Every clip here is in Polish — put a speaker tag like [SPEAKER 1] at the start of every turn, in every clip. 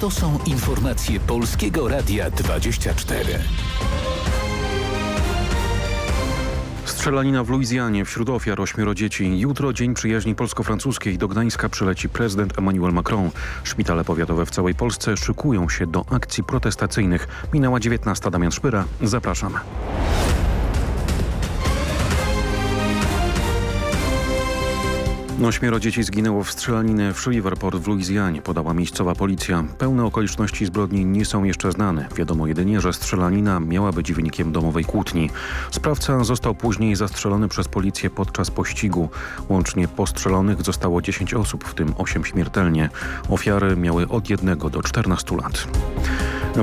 [SPEAKER 1] To są informacje Polskiego Radia 24.
[SPEAKER 2] Strzelanina w Luizjanie wśród ofiar ośmioro dzieci. Jutro dzień przyjaźni polsko-francuskiej. Do Gdańska przyleci prezydent Emmanuel Macron. Szpitale powiatowe w całej Polsce szykują się do akcji protestacyjnych. Minęła 19. Damian Szpyra. Zapraszam. Ośmioro dzieci zginęło w strzelaninie w Shreveport w Luizjanie, podała miejscowa policja. Pełne okoliczności zbrodni nie są jeszcze znane. Wiadomo jedynie, że strzelanina miała być wynikiem domowej kłótni. Sprawca został później zastrzelony przez policję podczas pościgu. Łącznie postrzelonych zostało 10 osób, w tym 8 śmiertelnie. Ofiary miały od 1 do 14 lat.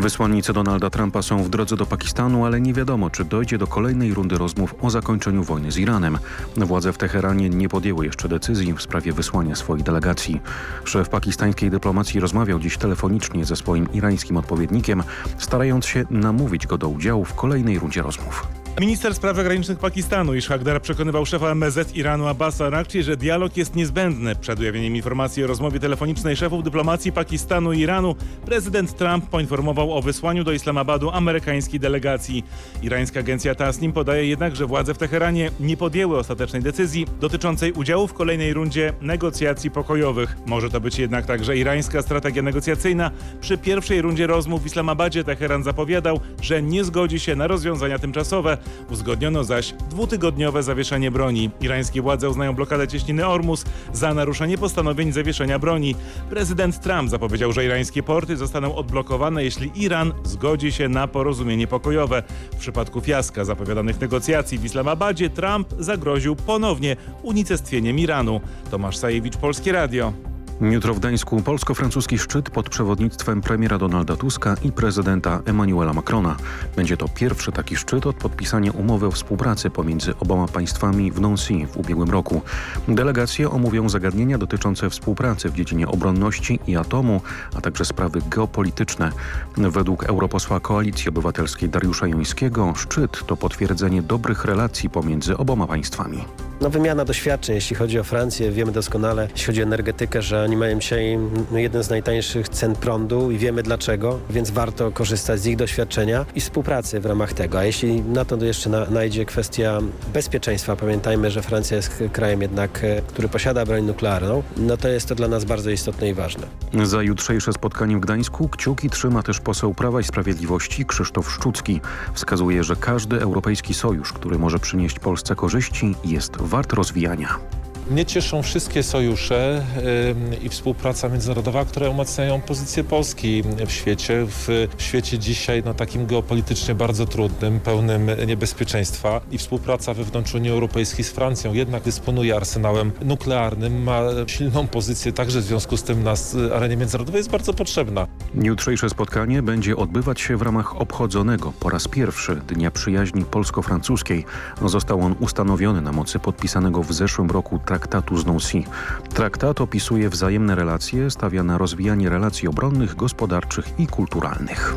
[SPEAKER 2] Wysłannicy Donalda Trumpa są w drodze do Pakistanu, ale nie wiadomo, czy dojdzie do kolejnej rundy rozmów o zakończeniu wojny z Iranem. Władze w Teheranie nie podjęły jeszcze decyzji w sprawie wysłania swoich delegacji. Szef pakistańskiej dyplomacji rozmawiał dziś telefonicznie ze swoim irańskim odpowiednikiem, starając się namówić go do udziału w kolejnej rundzie rozmów.
[SPEAKER 3] Minister spraw zagranicznych Pakistanu Ishaq Dar przekonywał szefa MSZ Iranu Abbasa że dialog jest niezbędny. Przed ujawnieniem informacji o rozmowie telefonicznej szefów dyplomacji Pakistanu i Iranu prezydent Trump poinformował o wysłaniu do Islamabadu amerykańskiej delegacji. Irańska agencja Tasnim podaje jednak, że władze w Teheranie nie podjęły ostatecznej decyzji dotyczącej udziału w kolejnej rundzie negocjacji pokojowych. Może to być jednak także irańska strategia negocjacyjna. Przy pierwszej rundzie rozmów w Islamabadzie Teheran zapowiadał, że nie zgodzi się na rozwiązania tymczasowe. Uzgodniono zaś dwutygodniowe zawieszenie broni. Irańskie władze uznają blokadę cieśniny Ormus za naruszenie postanowień zawieszenia broni. Prezydent Trump zapowiedział, że irańskie porty zostaną odblokowane, jeśli Iran zgodzi się na porozumienie pokojowe. W przypadku fiaska zapowiadanych negocjacji w Islamabadzie Trump zagroził ponownie unicestwieniem Iranu. Tomasz Sajewicz, Polskie Radio.
[SPEAKER 2] Jutro w Gdańsku polsko-francuski szczyt pod przewodnictwem premiera Donalda Tuska i prezydenta Emmanuela Macrona. Będzie to pierwszy taki szczyt od podpisania umowy o współpracy pomiędzy oboma państwami w Nancy w ubiegłym roku. Delegacje omówią zagadnienia dotyczące współpracy w dziedzinie obronności i atomu, a także sprawy geopolityczne. Według europosła Koalicji Obywatelskiej Dariusza Jońskiego szczyt to potwierdzenie dobrych relacji pomiędzy oboma państwami.
[SPEAKER 4] No, wymiana doświadczeń, jeśli chodzi o Francję, wiemy doskonale, jeśli chodzi o energetykę, że oni mają dzisiaj no, jeden z najtańszych cen prądu i wiemy dlaczego, więc warto korzystać z ich doświadczenia i współpracy w ramach tego. A jeśli na to jeszcze na, najdzie kwestia bezpieczeństwa, pamiętajmy, że Francja jest krajem jednak, e, który posiada broń nuklearną, no to jest to dla nas bardzo istotne i ważne.
[SPEAKER 2] Za jutrzejsze spotkanie w Gdańsku kciuki trzyma też poseł Prawa i Sprawiedliwości Krzysztof Szczucki. Wskazuje, że każdy europejski sojusz, który może przynieść Polsce korzyści, jest wart rozwijania.
[SPEAKER 5] Mnie cieszą wszystkie sojusze i współpraca międzynarodowa, które umacniają pozycję Polski w świecie. W, świecie dzisiaj no, takim geopolitycznie bardzo trudnym, pełnym niebezpieczeństwa i współpraca wewnątrz Unii Europejskiej z Francją jednak dysponuje arsenałem nuklearnym, ma silną pozycję także w związku z tym na arenie międzynarodowej jest bardzo potrzebna.
[SPEAKER 2] Jutrzejsze spotkanie będzie odbywać się w ramach obchodzonego po raz pierwszy Dnia Przyjaźni Polsko-Francuskiej. Został on ustanowiony na mocy podpisanego w zeszłym roku z Nancy. Traktat opisuje wzajemne relacje, stawia na rozwijanie relacji obronnych, gospodarczych i kulturalnych.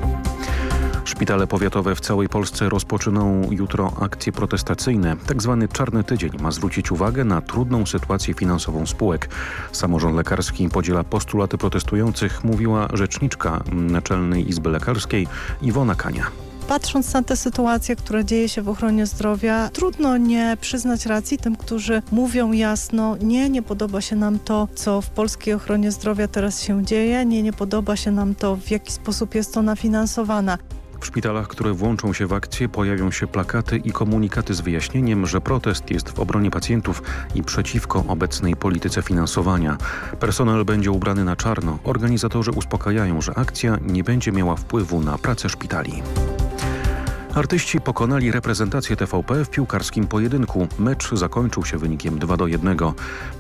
[SPEAKER 2] Szpitale powiatowe w całej Polsce rozpoczyną jutro akcje protestacyjne. Tak zwany czarny tydzień ma zwrócić uwagę na trudną sytuację finansową spółek. Samorząd lekarski podziela postulaty protestujących, mówiła rzeczniczka Naczelnej Izby Lekarskiej Iwona Kania.
[SPEAKER 6] Patrząc na tę sytuację, która dzieje się w ochronie zdrowia, trudno nie przyznać racji tym, którzy mówią jasno, nie, nie podoba się nam to, co w polskiej ochronie zdrowia teraz się dzieje, nie, nie podoba się nam to, w jaki sposób jest ona finansowana.
[SPEAKER 2] W szpitalach, które włączą się w akcję, pojawią się plakaty i komunikaty z wyjaśnieniem, że protest jest w obronie pacjentów i przeciwko obecnej polityce finansowania. Personel będzie ubrany na czarno. Organizatorzy uspokajają, że akcja nie będzie miała wpływu na pracę szpitali. Artyści pokonali reprezentację TVP w piłkarskim pojedynku. Mecz zakończył się wynikiem 2 do 1.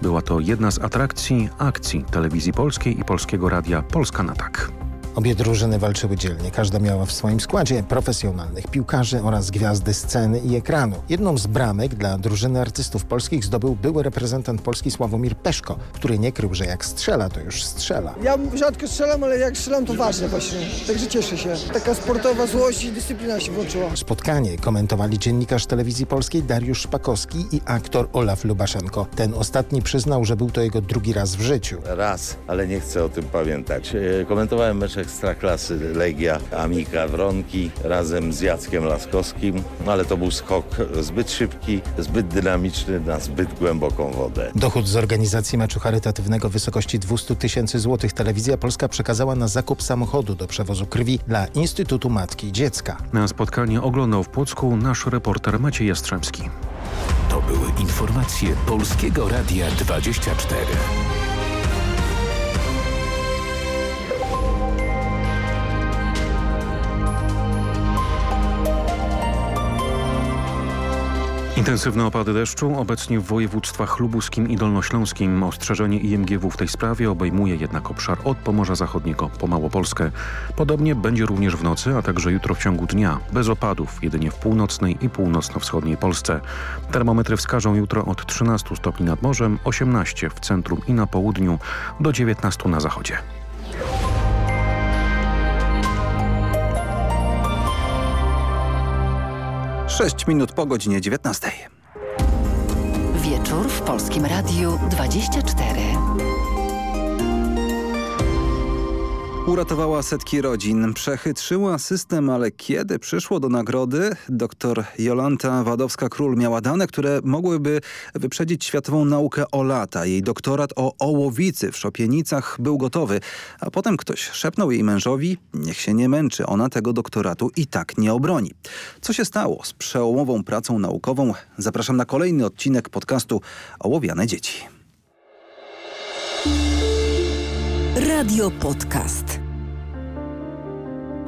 [SPEAKER 2] Była to jedna z atrakcji akcji telewizji polskiej i polskiego radia Polska na tak.
[SPEAKER 7] Obie drużyny walczyły dzielnie. Każda miała w swoim składzie profesjonalnych piłkarzy oraz gwiazdy sceny i ekranu. Jedną z bramek dla drużyny artystów polskich zdobył były reprezentant Polski Sławomir Peszko, który nie krył, że jak strzela, to już strzela.
[SPEAKER 8] Ja rzadko strzelam, ale jak strzelam, to ważne właśnie. Także cieszę się. Taka sportowa złość i dyscyplina się włączyła.
[SPEAKER 7] Spotkanie komentowali dziennikarz telewizji polskiej Dariusz Szpakowski i aktor Olaf Lubaszenko. Ten ostatni przyznał, że był to jego drugi raz w życiu.
[SPEAKER 9] Raz, ale nie chcę o tym pamiętać. E, Komentowałem mecze ekstraklasy Legia Amika Wronki razem z Jackiem Laskowskim, ale to był skok zbyt szybki, zbyt dynamiczny na zbyt głęboką wodę.
[SPEAKER 7] Dochód z organizacji meczu charytatywnego w wysokości 200 tysięcy złotych Telewizja Polska przekazała na zakup samochodu do przewozu krwi dla Instytutu Matki i Dziecka.
[SPEAKER 2] Na spotkanie oglądał w Płocku nasz reporter Maciej Jastrzębski.
[SPEAKER 1] To były informacje Polskiego Radia 24.
[SPEAKER 2] Intensywne opady deszczu obecnie w województwach lubuskim i dolnośląskim. Ostrzeżenie IMGW w tej sprawie obejmuje jednak obszar od Pomorza Zachodniego po Małopolskę. Podobnie będzie również w nocy, a także jutro w ciągu dnia. Bez opadów, jedynie w północnej i północno-wschodniej Polsce. Termometry wskażą jutro od 13 stopni nad morzem, 18 w centrum i na południu, do 19 na zachodzie.
[SPEAKER 10] Sześć minut po godzinie 19.
[SPEAKER 11] Wieczór w Polskim Radiu 24.
[SPEAKER 10] Uratowała setki rodzin, przechytrzyła system, ale kiedy przyszło do nagrody, dr Jolanta Wadowska-Król miała dane, które mogłyby wyprzedzić światową naukę o lata. Jej doktorat o ołowicy w Szopienicach był gotowy, a potem ktoś szepnął jej mężowi, niech się nie męczy, ona tego doktoratu i tak nie obroni. Co się stało z przełomową pracą naukową? Zapraszam na kolejny odcinek podcastu Ołowiane Dzieci.
[SPEAKER 11] Radio Podcast.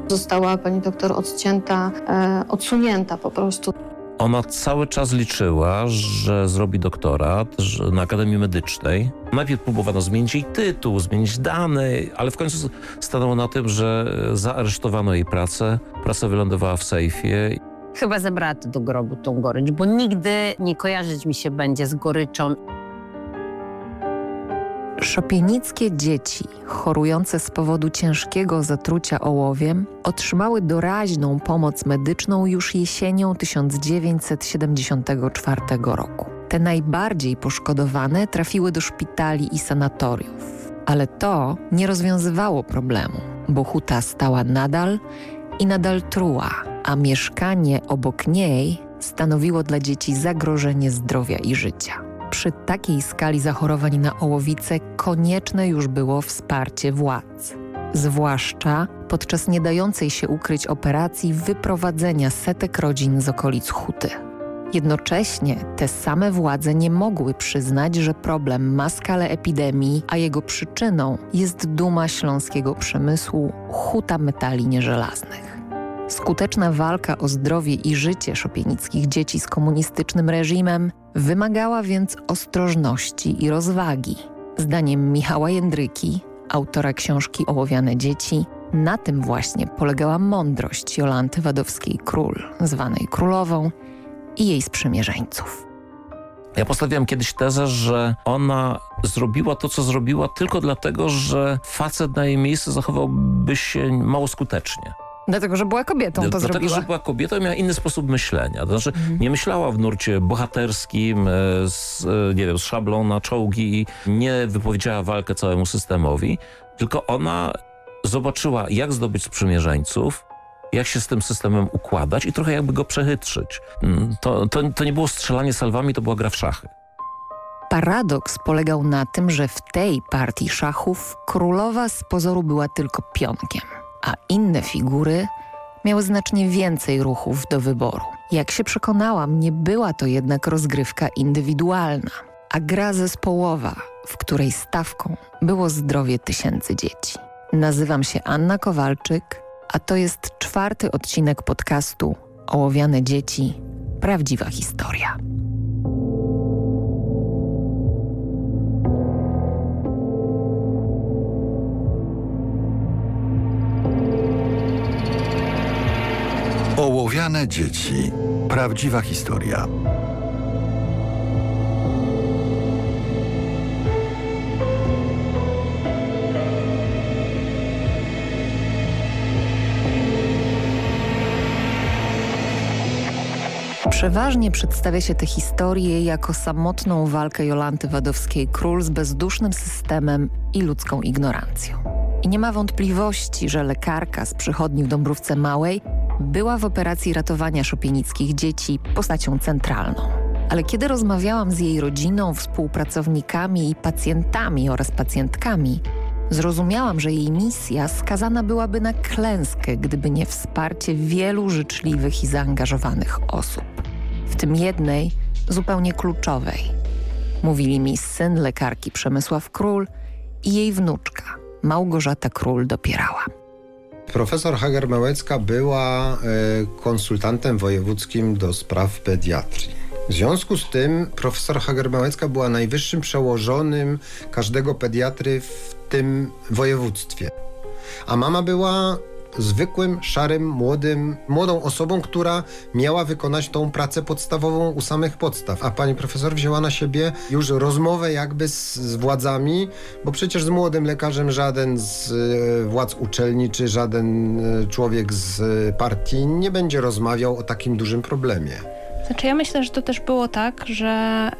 [SPEAKER 12] Została pani doktor odcięta, e, odsunięta po prostu.
[SPEAKER 13] Ona cały czas liczyła, że zrobi doktorat że na Akademii Medycznej. Najpierw próbowano zmienić jej tytuł, zmienić dane, ale w końcu stanęło na tym, że zaaresztowano jej pracę. Praca wylądowała w sejfie.
[SPEAKER 14] Chyba zabrała to do grobu tą gorycz, bo nigdy nie kojarzyć mi się będzie z goryczą.
[SPEAKER 15] Szopienickie dzieci chorujące z powodu ciężkiego zatrucia ołowiem otrzymały doraźną pomoc medyczną już jesienią 1974 roku. Te najbardziej poszkodowane trafiły do szpitali i sanatoriów. Ale to nie rozwiązywało problemu, bo huta stała nadal i nadal truła, a mieszkanie obok niej stanowiło dla dzieci zagrożenie zdrowia i życia. Przy takiej skali zachorowań na ołowicę konieczne już było wsparcie władz. Zwłaszcza podczas nie dającej się ukryć operacji wyprowadzenia setek rodzin z okolic huty. Jednocześnie te same władze nie mogły przyznać, że problem ma skalę epidemii, a jego przyczyną jest duma śląskiego przemysłu huta metali nieżelaznych. Skuteczna walka o zdrowie i życie szopienickich dzieci z komunistycznym reżimem wymagała więc ostrożności i rozwagi. Zdaniem Michała Jędryki, autora książki Ołowiane dzieci, na tym właśnie polegała mądrość Jolanty Wadowskiej-Król, zwanej królową, i jej sprzymierzeńców.
[SPEAKER 13] Ja postawiłem kiedyś tezę, że ona zrobiła to, co zrobiła tylko dlatego, że facet na jej miejscu zachowałby się mało skutecznie.
[SPEAKER 15] Dlatego, że była kobietą to
[SPEAKER 13] Dlatego,
[SPEAKER 15] zrobiła.
[SPEAKER 13] że była kobietą i miała inny sposób myślenia. To znaczy
[SPEAKER 15] Mhm.
[SPEAKER 13] nie myślała w nurcie bohaterskim e, z, e, nie wiem, z szablą na czołgi i nie wypowiedziała walkę całemu systemowi, tylko ona zobaczyła, jak zdobyć sprzymierzeńców, jak się z tym systemem układać i trochę jakby go przechytrzyć. Mm, To, to, to nie było strzelanie salwami, to była gra w szachy.
[SPEAKER 15] Paradoks polegał na tym, że w tej partii szachów królowa z pozoru była tylko pionkiem, a inne figury miały znacznie więcej ruchów do wyboru. Jak się przekonałam, nie była to jednak rozgrywka indywidualna, a gra zespołowa, w której stawką było zdrowie tysięcy dzieci. Nazywam się Anna Kowalczyk, a to jest czwarty odcinek podcastu Ołowiane dzieci. Prawdziwa historia.
[SPEAKER 16] Dzieci. Prawdziwa historia.
[SPEAKER 15] Przeważnie przedstawia się tę historię jako samotną walkę Jolanty Wadowskiej-Król z bezdusznym systemem i ludzką ignorancją. I nie ma wątpliwości, że lekarka z przychodni w Dąbrówce Małej była w operacji ratowania szopienickich dzieci postacią centralną. Ale kiedy rozmawiałam z jej rodziną, współpracownikami i pacjentami oraz pacjentkami, zrozumiałam, że jej misja skazana byłaby na klęskę, gdyby nie wsparcie wielu życzliwych i zaangażowanych osób. W tym jednej, zupełnie kluczowej. Mówili mi syn lekarki Przemysław Król i jej wnuczka Małgorzata Król dopierała.
[SPEAKER 17] Profesor Hager-Małecka była y, konsultantem wojewódzkim do spraw pediatrii. W związku z tym profesor Hager-Małecka była najwyższym przełożonym każdego pediatry w tym województwie. A mama była zwykłym, szarym, młodym, młodą osobą, która miała wykonać tą pracę podstawową u samych podstaw. A pani profesor wzięła na siebie już rozmowę jakby z, z władzami, bo przecież z młodym lekarzem żaden z e, władz uczelni czy żaden e, człowiek z e, partii nie będzie rozmawiał o takim dużym problemie.
[SPEAKER 18] Znaczy ja myślę, że to też było tak, że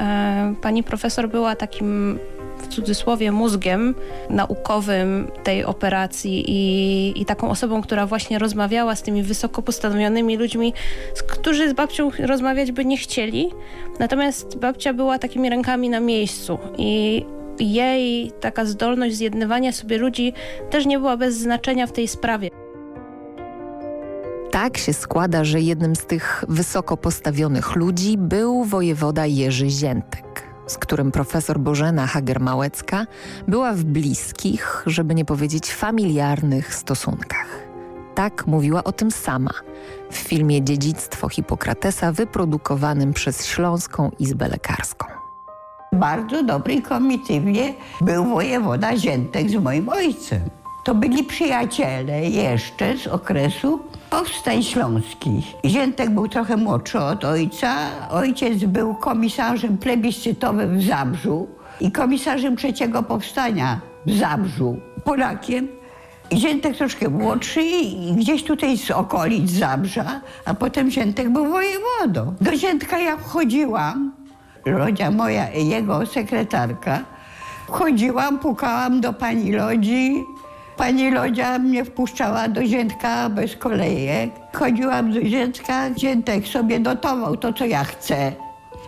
[SPEAKER 18] pani profesor była takim w cudzysłowie mózgiem naukowym tej operacji i, i taką osobą, która właśnie rozmawiała z tymi wysoko postawionymi ludźmi, którzy z babcią rozmawiać by nie chcieli. Natomiast babcia była takimi rękami na miejscu i jej taka zdolność zjednywania sobie ludzi też nie była bez znaczenia w tej sprawie.
[SPEAKER 15] Tak się składa, że jednym z tych wysoko postawionych ludzi był wojewoda Jerzy Ziętek, z którym profesor Bożena Hager-Małecka była w bliskich, żeby nie powiedzieć familiarnych stosunkach. Tak mówiła o tym sama w filmie Dziedzictwo Hipokratesa wyprodukowanym przez Śląską Izbę Lekarską.
[SPEAKER 19] Bardzo dobrej komitywie był wojewoda Ziętek z moim ojcem. To byli przyjaciele jeszcze z okresu powstań śląskich. Ziętek był trochę młodszy od ojca. Ojciec był komisarzem plebiscytowym w Zabrzu i komisarzem trzeciego powstania w Zabrzu, Polakiem. Ziętek troszkę młodszy i gdzieś tutaj z okolic Zabrza, a potem Ziętek był wojewodą. Do Ziętka ja wchodziłam, Rodzia moja, jego sekretarka, wchodziłam, pukałam do pani Lodzi, Pani Lodzia mnie wpuszczała do Ziętka bez kolejek. Chodziłam do Ziętka, Ziętek sobie dotował to, co ja chcę.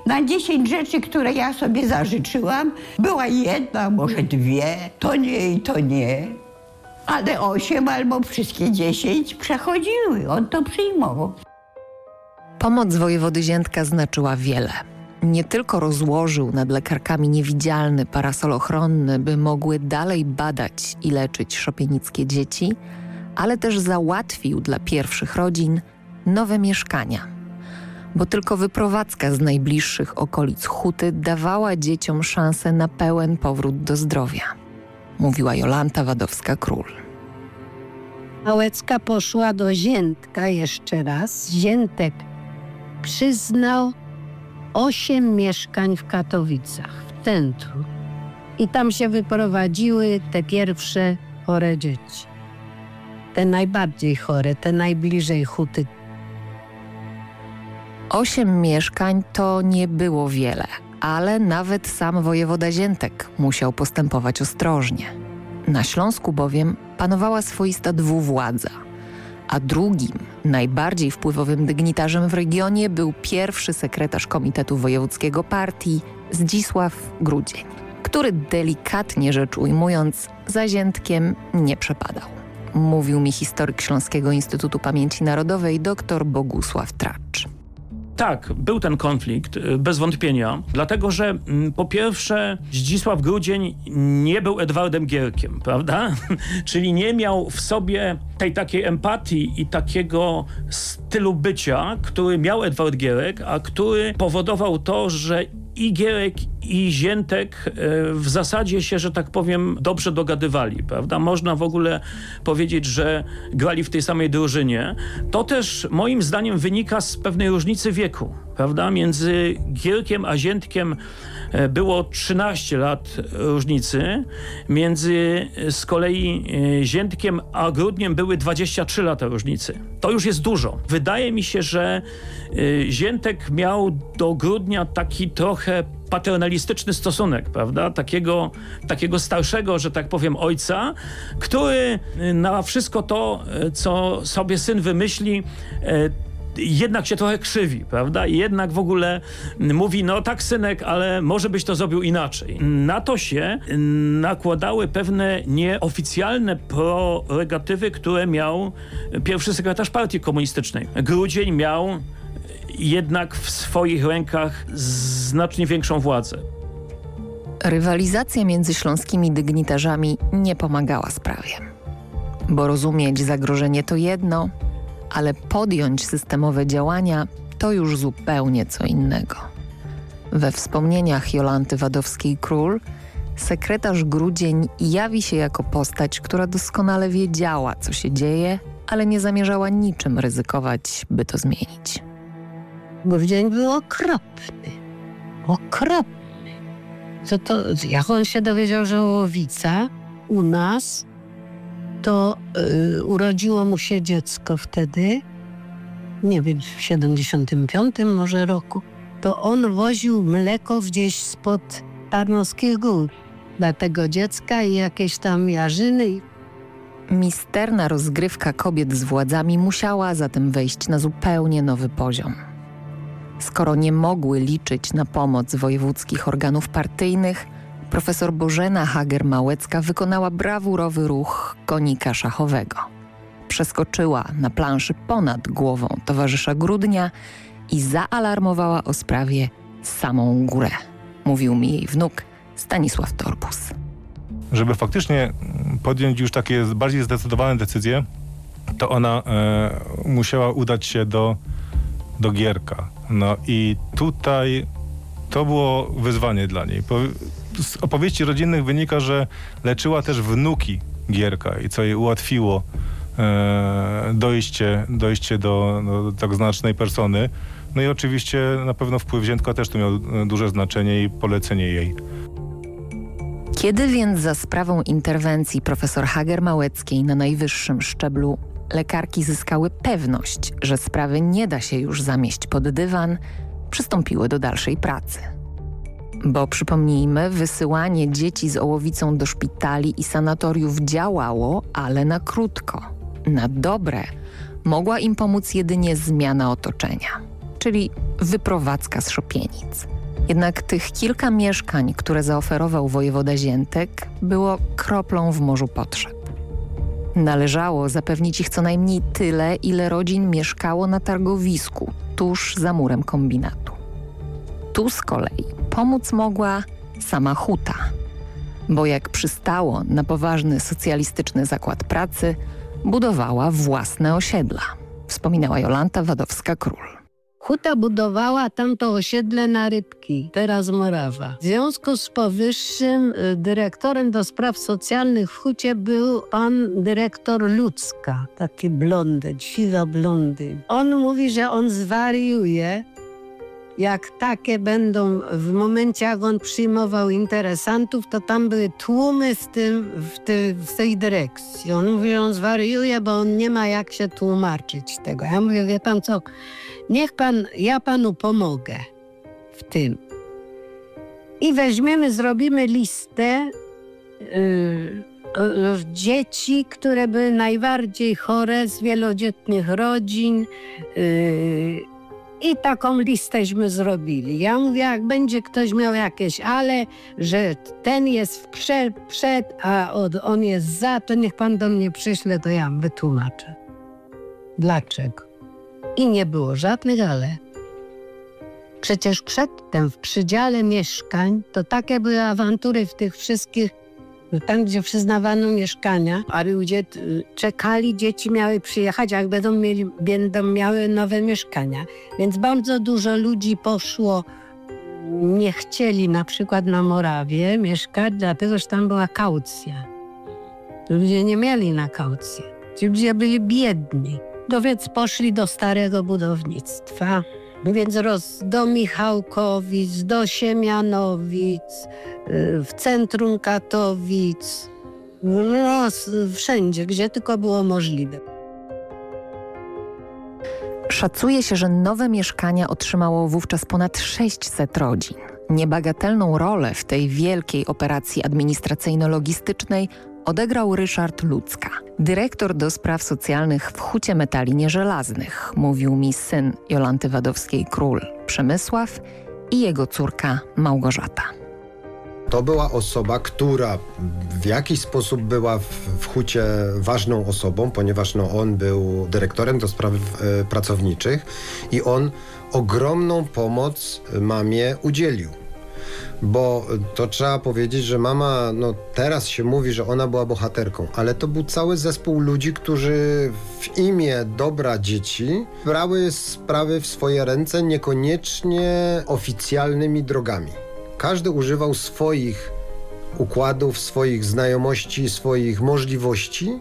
[SPEAKER 19] Na dziesięć rzeczy, które ja sobie zażyczyłam, była jedna, może dwie, to nie i to nie. Ale osiem albo wszystkie dziesięć przechodziły, on to przyjmował.
[SPEAKER 15] Pomoc wojewody Ziętka znaczyła wiele nie tylko rozłożył nad lekarkami niewidzialny parasol ochronny, by mogły dalej badać i leczyć szopienickie dzieci, ale też załatwił dla pierwszych rodzin nowe mieszkania. Bo tylko wyprowadzka z najbliższych okolic Huty dawała dzieciom szansę na pełen powrót do zdrowia, mówiła Jolanta Wadowska-Król.
[SPEAKER 20] Małecka poszła do Ziętka jeszcze raz. Ziętek przyznał osiem mieszkań w Katowicach, w centrum. I tam się wyprowadziły te pierwsze chore dzieci. Te najbardziej chore, te najbliżej huty.
[SPEAKER 15] Osiem mieszkań to nie było wiele, ale nawet sam wojewoda Ziętek musiał postępować ostrożnie. Na Śląsku bowiem panowała swoista dwuwładza – a drugim, najbardziej wpływowym dygnitarzem w regionie był pierwszy sekretarz Komitetu Wojewódzkiego Partii Zdzisław Grudzień, który delikatnie rzecz ujmując zaziętkiem nie przepadał. Mówił mi historyk Śląskiego Instytutu Pamięci Narodowej dr Bogusław Tracz.
[SPEAKER 21] Tak, był ten konflikt, y, bez wątpienia, dlatego że mm, po pierwsze Zdzisław Grudzień nie był Edwardem Gierkiem, prawda? Czyli nie miał w sobie tej takiej empatii i takiego stylu bycia, który miał Edward Gierek, a który powodował to, że i Gierek, i Ziętek e, w zasadzie się, że tak powiem, dobrze dogadywali, prawda? Można w ogóle powiedzieć, że grali w tej samej drużynie. To też moim zdaniem wynika z pewnej różnicy wieku, prawda? Między Gierkiem a Ziętkiem było 13 lat różnicy. Między e, z kolei Ziętkiem a Grudniem były 23 lata różnicy. To już jest dużo. Wydaje mi się, że Ziętek miał do Grudnia taki trochę paternalistyczny stosunek, prawda? Takiego, takiego starszego, że tak powiem, ojca, który na wszystko to, co sobie syn wymyśli, jednak się trochę krzywi, prawda? I jednak w ogóle mówi, no tak synek, ale może byś to zrobił inaczej. Na to się nakładały pewne nieoficjalne prerogatywy, które miał pierwszy sekretarz partii komunistycznej. Grudzień miał jednak w swoich rękach znacznie większą władzę.
[SPEAKER 15] Rywalizacja między śląskimi dygnitarzami nie pomagała sprawie. Bo rozumieć zagrożenie to jedno, ale podjąć systemowe działania to już zupełnie co innego. We wspomnieniach Jolanty Wadowskiej-Król sekretarz Grudzień jawi się jako postać, która doskonale wiedziała, co się dzieje, ale nie zamierzała niczym ryzykować, by to zmienić.
[SPEAKER 20] Grudzień był okropny. Okropny. Co to, jak on się dowiedział, że Łowica u nas to y, urodziło mu się dziecko wtedy, nie wiem, w 75 może roku, to on woził mleko gdzieś spod Tarnowskich Gór dla tego dziecka i jakieś tam jarzyny.
[SPEAKER 15] Misterna rozgrywka kobiet z władzami musiała zatem wejść na zupełnie nowy poziom. Skoro nie mogły liczyć na pomoc wojewódzkich organów partyjnych, profesor Bożena Hager-Małecka wykonała brawurowy ruch konika szachowego. Przeskoczyła na planszy ponad głową towarzysza Grudnia i zaalarmowała o sprawie samą górę. Mówił mi jej wnuk Stanisław Torbus.
[SPEAKER 22] Żeby faktycznie podjąć już takie bardziej zdecydowane decyzje, to ona e, musiała udać się do, do Gierka. No i tutaj to było wyzwanie dla niej z opowieści rodzinnych wynika, że leczyła też wnuki Gierka i co jej ułatwiło e, dojście, dojście do, do tak znacznej persony. No i oczywiście na pewno wpływ Ziętka też tu miał e, duże znaczenie i polecenie jej.
[SPEAKER 15] Kiedy więc za sprawą interwencji profesor Hager-Małeckiej na najwyższym szczeblu lekarki zyskały pewność, że sprawy nie da się już zamieść pod dywan, przystąpiły do dalszej pracy. Bo przypomnijmy, wysyłanie dzieci z ołowicą do szpitali i sanatoriów działało, ale na krótko. Na dobre mogła im pomóc jedynie zmiana otoczenia, czyli wyprowadzka z szopienic. Jednak tych kilka mieszkań, które zaoferował wojewoda Ziętek, było kroplą w morzu potrzeb. Należało zapewnić ich co najmniej tyle, ile rodzin mieszkało na targowisku, tuż za murem kombinatu. Tu z kolei pomóc mogła sama huta, bo jak przystało na poważny socjalistyczny zakład pracy, budowała własne osiedla, wspominała Jolanta Wadowska-Król.
[SPEAKER 20] Huta budowała tamto osiedle na Rybki, teraz Morawa. W związku z powyższym y, dyrektorem do spraw socjalnych w Hucie był pan dyrektor Ludzka, taki blondy, siwa blondy. On mówi, że on zwariuje, jak takie będą w momencie, jak on przyjmował interesantów, to tam były tłumy z tym, w, ty, w tej dyrekcji. On mówi, on zwariuje, bo on nie ma jak się tłumaczyć tego. Ja mówię, wie pan co, niech pan, ja panu pomogę w tym. I weźmiemy, zrobimy listę yy, dzieci, które były najbardziej chore z wielodzietnych rodzin, yy, i taką listeśmy zrobili. Ja mówię, jak będzie ktoś miał jakieś ale, że ten jest przed, przed a on jest za, to niech pan do mnie przyśle, to ja wytłumaczę. Dlaczego? I nie było żadnych ale. Przecież przedtem w przydziale mieszkań to takie były awantury w tych wszystkich tam, gdzie przyznawano mieszkania, a ludzie czekali, dzieci miały przyjechać, jak będą, mieli, będą miały nowe mieszkania. Więc bardzo dużo ludzi poszło, nie chcieli na przykład na Morawie mieszkać, dlatego że tam była kaucja. Ludzie nie mieli na kaucję. Ci ludzie byli biedni. No więc poszli do starego budownictwa. Więc roz, do Michałkowic, do Siemianowic, y, w centrum Katowic, roz, wszędzie, gdzie tylko było możliwe.
[SPEAKER 15] Szacuje się, że nowe mieszkania otrzymało wówczas ponad 600 rodzin. Niebagatelną rolę w tej wielkiej operacji administracyjno-logistycznej odegrał Ryszard Ludzka, dyrektor do spraw socjalnych w Hucie Metali Nieżelaznych, mówił mi syn Jolanty Wadowskiej-Król, Przemysław i jego córka Małgorzata.
[SPEAKER 17] To była osoba, która w jakiś sposób była w, hucie ważną osobą, ponieważ no, on był dyrektorem do spraw e, pracowniczych i on ogromną pomoc mamie udzielił. Bo to trzeba powiedzieć, że mama, no teraz się mówi, że ona była bohaterką, ale to był cały zespół ludzi, którzy w imię dobra dzieci brały sprawy w swoje ręce niekoniecznie oficjalnymi drogami. Każdy używał swoich układów, swoich znajomości, swoich możliwości,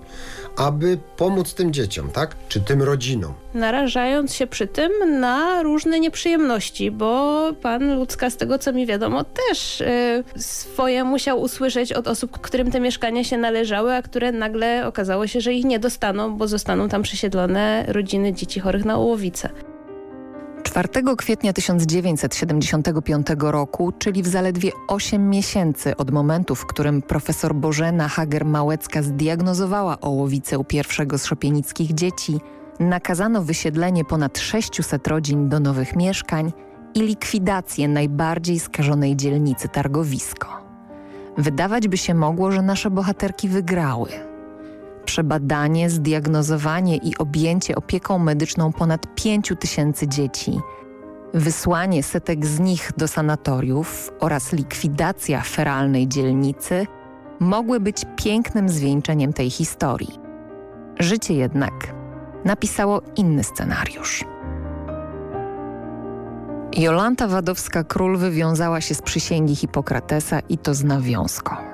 [SPEAKER 17] aby pomóc tym dzieciom, tak? Czy tym rodzinom.
[SPEAKER 18] Narażając się przy tym na różne nieprzyjemności, bo pan Ludzka, z tego co mi wiadomo, też y, swoje musiał usłyszeć od osób, którym te mieszkania się należały, a które nagle okazało się, że ich nie dostaną, bo zostaną tam przesiedlone rodziny dzieci chorych na ołowicę.
[SPEAKER 15] 4 kwietnia 1975 roku, czyli w zaledwie 8 miesięcy od momentu, w którym profesor Bożena Hager-Małecka zdiagnozowała ołowicę u pierwszego z szopienickich dzieci, nakazano wysiedlenie ponad 600 rodzin do nowych mieszkań i likwidację najbardziej skażonej dzielnicy Targowisko. Wydawać by się mogło, że nasze bohaterki wygrały – przebadanie, zdiagnozowanie i objęcie opieką medyczną ponad 5 tysięcy dzieci, wysłanie setek z nich do sanatoriów oraz likwidacja feralnej dzielnicy mogły być pięknym zwieńczeniem tej historii. Życie jednak napisało inny scenariusz. Jolanta Wadowska-Król wywiązała się z przysięgi Hipokratesa i to z nawiązką.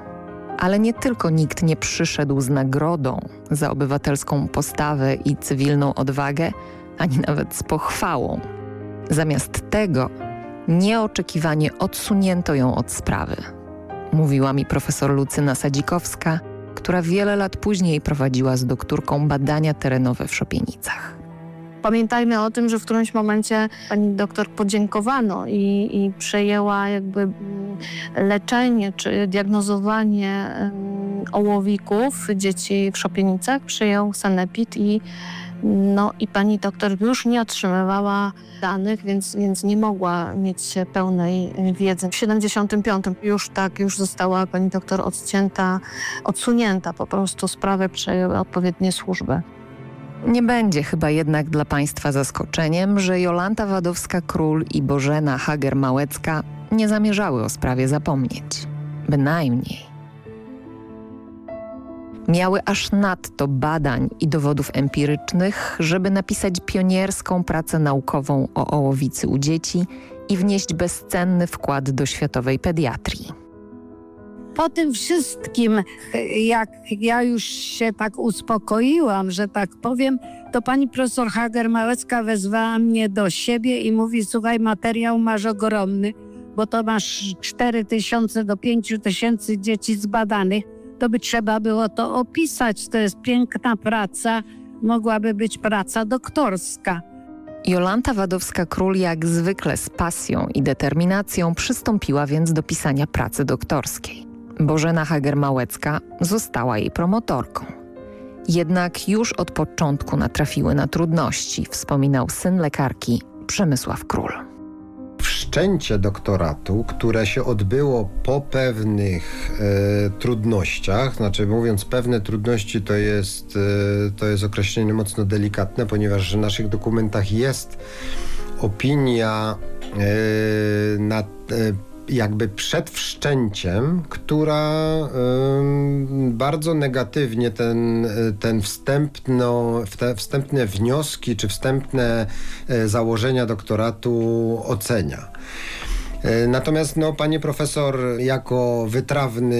[SPEAKER 15] Ale nie tylko nikt nie przyszedł z nagrodą za obywatelską postawę i cywilną odwagę, ani nawet z pochwałą. Zamiast tego nieoczekiwanie odsunięto ją od sprawy. Mówiła mi profesor Lucyna Sadzikowska, która wiele lat później prowadziła z doktorką badania terenowe w Szopienicach.
[SPEAKER 23] Pamiętajmy o tym, że w którymś momencie pani doktor podziękowano i, i przejęła jakby mm, leczenie czy diagnozowanie ołowików dzieci w Szopienicach, przyjął sanepid i no i pani doktor już nie otrzymywała danych, więc, więc nie mogła mieć pełnej wiedzy. W 75 już tak, już została pani doktor odcięta, odsunięta po prostu, sprawę przejęły odpowiednie służby.
[SPEAKER 15] Nie będzie chyba jednak dla Państwa zaskoczeniem, że Jolanta Wadowska-Król i Bożena Hager-Małecka nie zamierzały o sprawie zapomnieć. Bynajmniej. Miały aż nadto badań i dowodów empirycznych, żeby napisać pionierską pracę naukową o ołowicy u dzieci i wnieść bezcenny wkład do światowej pediatrii.
[SPEAKER 20] Po tym wszystkim, jak ja już się tak uspokoiłam, że tak powiem, to pani profesor Hager-Małecka wezwała mnie do siebie i mówi, słuchaj, materiał masz ogromny, bo to masz 4 tysiące do 5 tysięcy dzieci zbadanych, to by trzeba było to opisać. To jest piękna praca, mogłaby być praca doktorska.
[SPEAKER 15] Jolanta Wadowska-Król jak zwykle z pasją i determinacją przystąpiła więc do pisania pracy doktorskiej. Bożena Hager-Małecka została jej promotorką. Jednak już od początku natrafiły na trudności, wspominał syn lekarki Przemysław Król.
[SPEAKER 17] Wszczęcie doktoratu, które się odbyło po pewnych e, trudnościach, znaczy mówiąc pewne trudności, to jest, e, to jest określenie mocno delikatne, ponieważ w naszych dokumentach jest opinia e, na e, jakby przed wszczęciem, która bardzo negatywnie ten, ten wstępno, wstępne wnioski czy wstępne e, założenia doktoratu ocenia. E, natomiast no, pani profesor jako wytrawny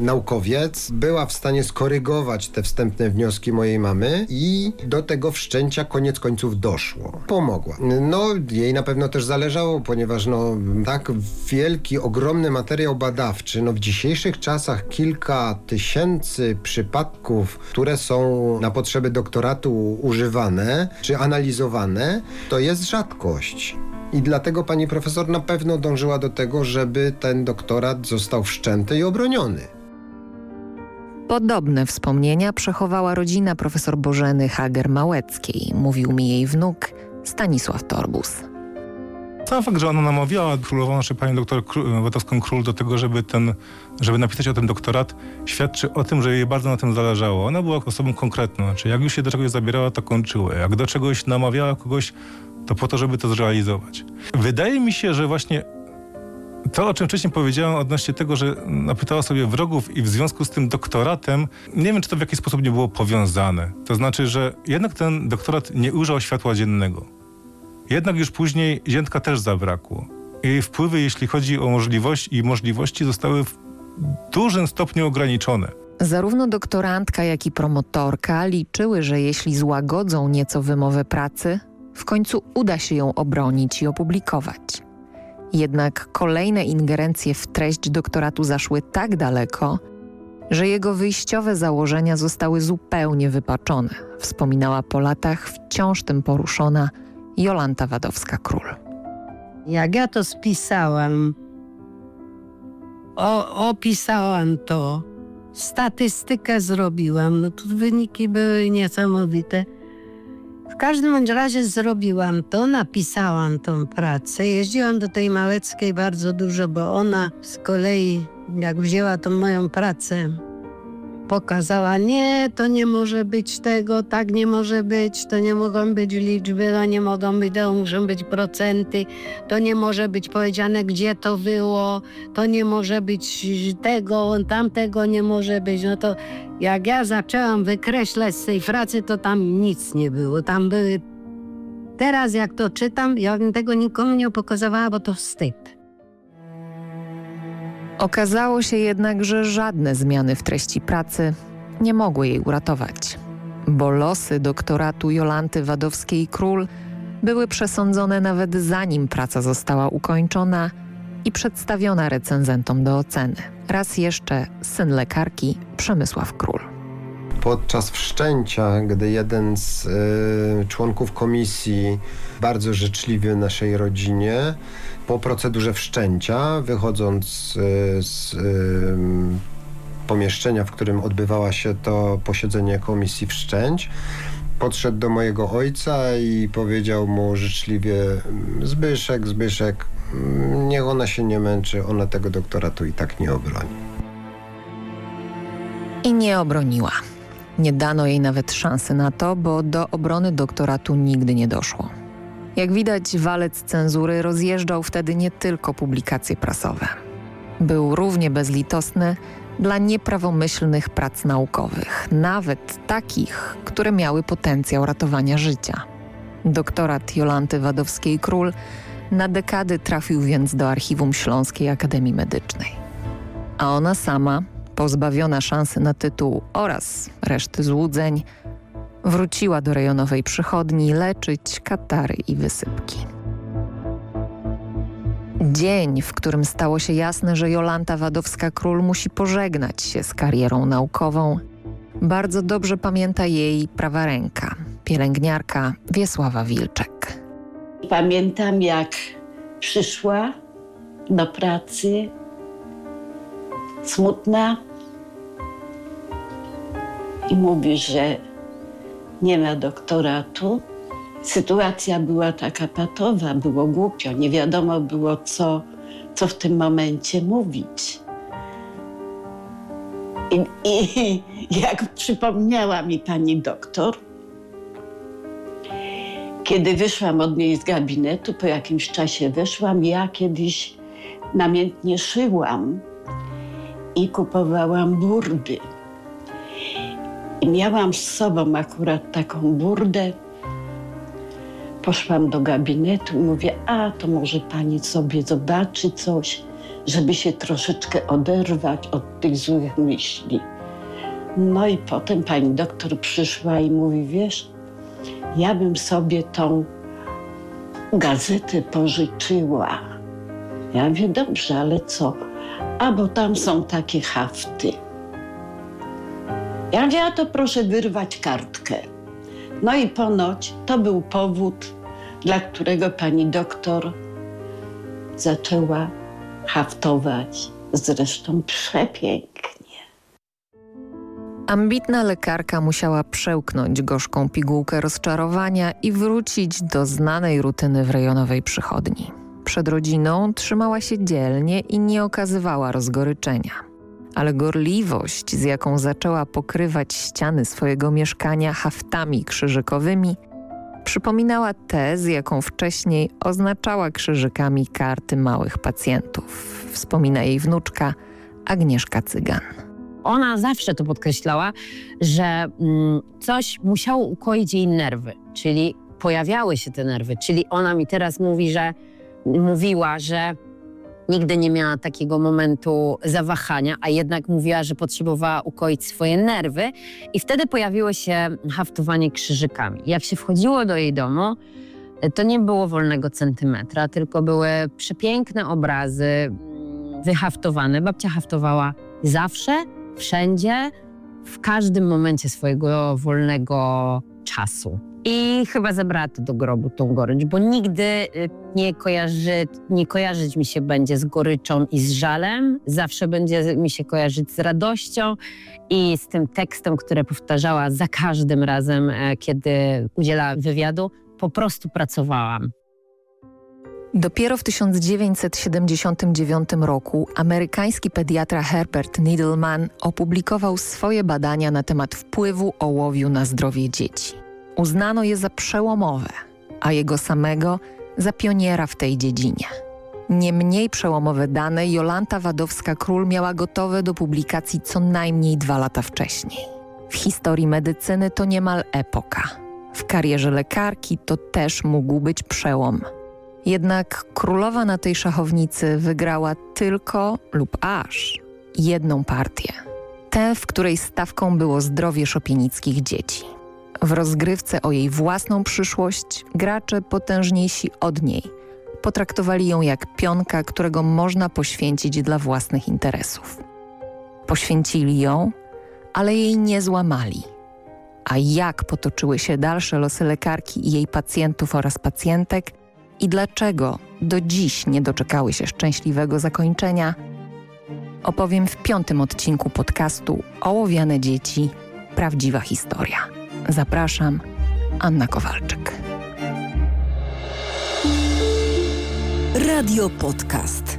[SPEAKER 17] naukowiec była w stanie skorygować te wstępne wnioski mojej mamy i do tego wszczęcia koniec końców doszło. Pomogła. No jej na pewno też zależało, ponieważ no tak wielki, ogromny materiał badawczy, no w dzisiejszych czasach kilka tysięcy przypadków, które są na potrzeby doktoratu używane czy analizowane, to jest rzadkość. I dlatego pani profesor na pewno dążyła do tego, żeby ten doktorat został wszczęty i obroniony.
[SPEAKER 15] Podobne wspomnienia przechowała rodzina profesor Bożeny Hager-Małeckiej, mówił mi jej wnuk Stanisław Torbus.
[SPEAKER 22] Sam fakt, że ona namawiała królową, znaczy panią doktor Wodowską Król do tego, żeby, ten, żeby napisać o tym doktorat, świadczy o tym, że jej bardzo na tym zależało. Ona była osobą konkretną, znaczy jak już się do czegoś zabierała, to kończyła. Jak do czegoś namawiała kogoś, to po to, żeby to zrealizować. Wydaje mi się, że właśnie to, o czym wcześniej powiedziałem odnośnie tego, że napytała sobie wrogów i w związku z tym doktoratem, nie wiem, czy to w jakiś sposób nie było powiązane. To znaczy, że jednak ten doktorat nie ujrzał światła dziennego. Jednak już później ziętka też zabrakło. Jej wpływy, jeśli chodzi o możliwość i możliwości, zostały w dużym stopniu ograniczone.
[SPEAKER 15] Zarówno doktorantka, jak i promotorka liczyły, że jeśli złagodzą nieco wymowę pracy, w końcu uda się ją obronić i opublikować. Jednak kolejne ingerencje w treść doktoratu zaszły tak daleko, że jego wyjściowe założenia zostały zupełnie wypaczone, wspominała po latach wciąż tym poruszona Jolanta Wadowska-Król.
[SPEAKER 20] Jak ja to spisałam, o, opisałam to, statystykę zrobiłam, no to wyniki były niesamowite. W każdym bądź razie zrobiłam to, napisałam tą pracę. Jeździłam do tej Małeckiej bardzo dużo, bo ona z kolei, jak wzięła tą moją pracę, pokazała, nie, to nie może być tego, tak nie może być, to nie mogą być liczby, to nie mogą być, to muszą być procenty, to nie może być powiedziane, gdzie to było, to nie może być tego, tamtego nie może być. No to jak ja zaczęłam wykreślać z tej pracy, to tam nic nie było. Tam były. Teraz jak to czytam, ja bym tego nikomu nie pokazywała, bo to wstyd.
[SPEAKER 15] Okazało się jednak, że żadne zmiany w treści pracy nie mogły jej uratować, bo losy doktoratu Jolanty Wadowskiej-Król były przesądzone nawet zanim praca została ukończona i przedstawiona recenzentom do oceny. Raz jeszcze syn lekarki Przemysław Król.
[SPEAKER 17] Podczas wszczęcia, gdy jeden z y, członków komisji, bardzo życzliwy naszej rodzinie, po procedurze wszczęcia, wychodząc z, z y, pomieszczenia, w którym odbywała się to posiedzenie komisji wszczęć, podszedł do mojego ojca i powiedział mu życzliwie Zbyszek, Zbyszek, niech ona się nie męczy, ona tego doktoratu i tak nie obroni.
[SPEAKER 15] I nie obroniła. Nie dano jej nawet szansy na to, bo do obrony doktoratu nigdy nie doszło. Jak widać, walec cenzury rozjeżdżał wtedy nie tylko publikacje prasowe. Był równie bezlitosny dla nieprawomyślnych prac naukowych, nawet takich, które miały potencjał ratowania życia. Doktorat Jolanty Wadowskiej-Król na dekady trafił więc do archiwum Śląskiej Akademii Medycznej. A ona sama, pozbawiona szansy na tytuł oraz reszty złudzeń, wróciła do rejonowej przychodni leczyć katary i wysypki. Dzień, w którym stało się jasne, że Jolanta Wadowska-Król musi pożegnać się z karierą naukową, bardzo dobrze pamięta jej prawa ręka, pielęgniarka Wiesława Wilczek.
[SPEAKER 24] Pamiętam, jak przyszła do pracy smutna i mówi, że nie ma doktoratu. Sytuacja była taka patowa, było głupio, nie wiadomo było, co, co w tym momencie mówić. I, I jak przypomniała mi pani doktor, kiedy wyszłam od niej z gabinetu, po jakimś czasie wyszłam, ja kiedyś namiętnie szyłam i kupowałam burdy. I miałam z sobą akurat taką burdę. Poszłam do gabinetu i mówię, a to może pani sobie zobaczy coś, żeby się troszeczkę oderwać od tych złych myśli. No i potem pani doktor przyszła i mówi, wiesz, ja bym sobie tą gazetę pożyczyła. Ja mówię, dobrze, ale co? A bo tam są takie hafty. Ja mówię, a to proszę wyrwać kartkę. No i ponoć to był powód, dla którego pani doktor zaczęła haftować. Zresztą przepięknie.
[SPEAKER 15] Ambitna lekarka musiała przełknąć gorzką pigułkę rozczarowania i wrócić do znanej rutyny w rejonowej przychodni. Przed rodziną trzymała się dzielnie i nie okazywała rozgoryczenia. Ale gorliwość, z jaką zaczęła pokrywać ściany swojego mieszkania haftami krzyżykowymi, przypominała tę, z jaką wcześniej oznaczała krzyżykami karty małych pacjentów. Wspomina jej wnuczka Agnieszka Cygan.
[SPEAKER 14] Ona zawsze to podkreślała, że mm, coś musiało ukoić jej nerwy, czyli pojawiały się te nerwy. Czyli ona mi teraz mówi, że mówiła, że nigdy nie miała takiego momentu zawahania, a jednak mówiła, że potrzebowała ukoić swoje nerwy i wtedy pojawiło się haftowanie krzyżykami. Jak się wchodziło do jej domu, to nie było wolnego centymetra, tylko były przepiękne obrazy mm, wyhaftowane. Babcia haftowała zawsze, wszędzie, w każdym momencie swojego wolnego czasu. I chyba zabrała to do grobu, tą gorycz, bo nigdy y, nie, kojarzy, nie kojarzyć mi się będzie z goryczą i z żalem. Zawsze będzie mi się kojarzyć z radością i z tym tekstem, który powtarzała za każdym razem, e, kiedy udzielała wywiadu. Po prostu pracowałam.
[SPEAKER 15] Dopiero w 1979 roku amerykański pediatra Herbert Needleman opublikował swoje badania na temat wpływu ołowiu na zdrowie dzieci. Uznano je za przełomowe, a jego samego za pioniera w tej dziedzinie. Nie mniej przełomowe dane Jolanta Wadowska-Król miała gotowe do publikacji co najmniej dwa lata wcześniej. W historii medycyny to niemal epoka. W karierze lekarki to też mógł być przełom. Jednak królowa na tej szachownicy wygrała tylko lub aż jedną partię. Tę, w której stawką było zdrowie szopienickich dzieci. W rozgrywce o jej własną przyszłość gracze potężniejsi od niej potraktowali ją jak pionka, którego można poświęcić dla własnych interesów. Poświęcili ją, ale jej nie złamali. A jak potoczyły się dalsze losy lekarki i jej pacjentów oraz pacjentek i dlaczego do dziś nie doczekały się szczęśliwego zakończenia, opowiem w piątym odcinku podcastu Ołowiane dzieci – prawdziwa historia. Zapraszam, Anna Kowalczyk.
[SPEAKER 11] Radio Podcast.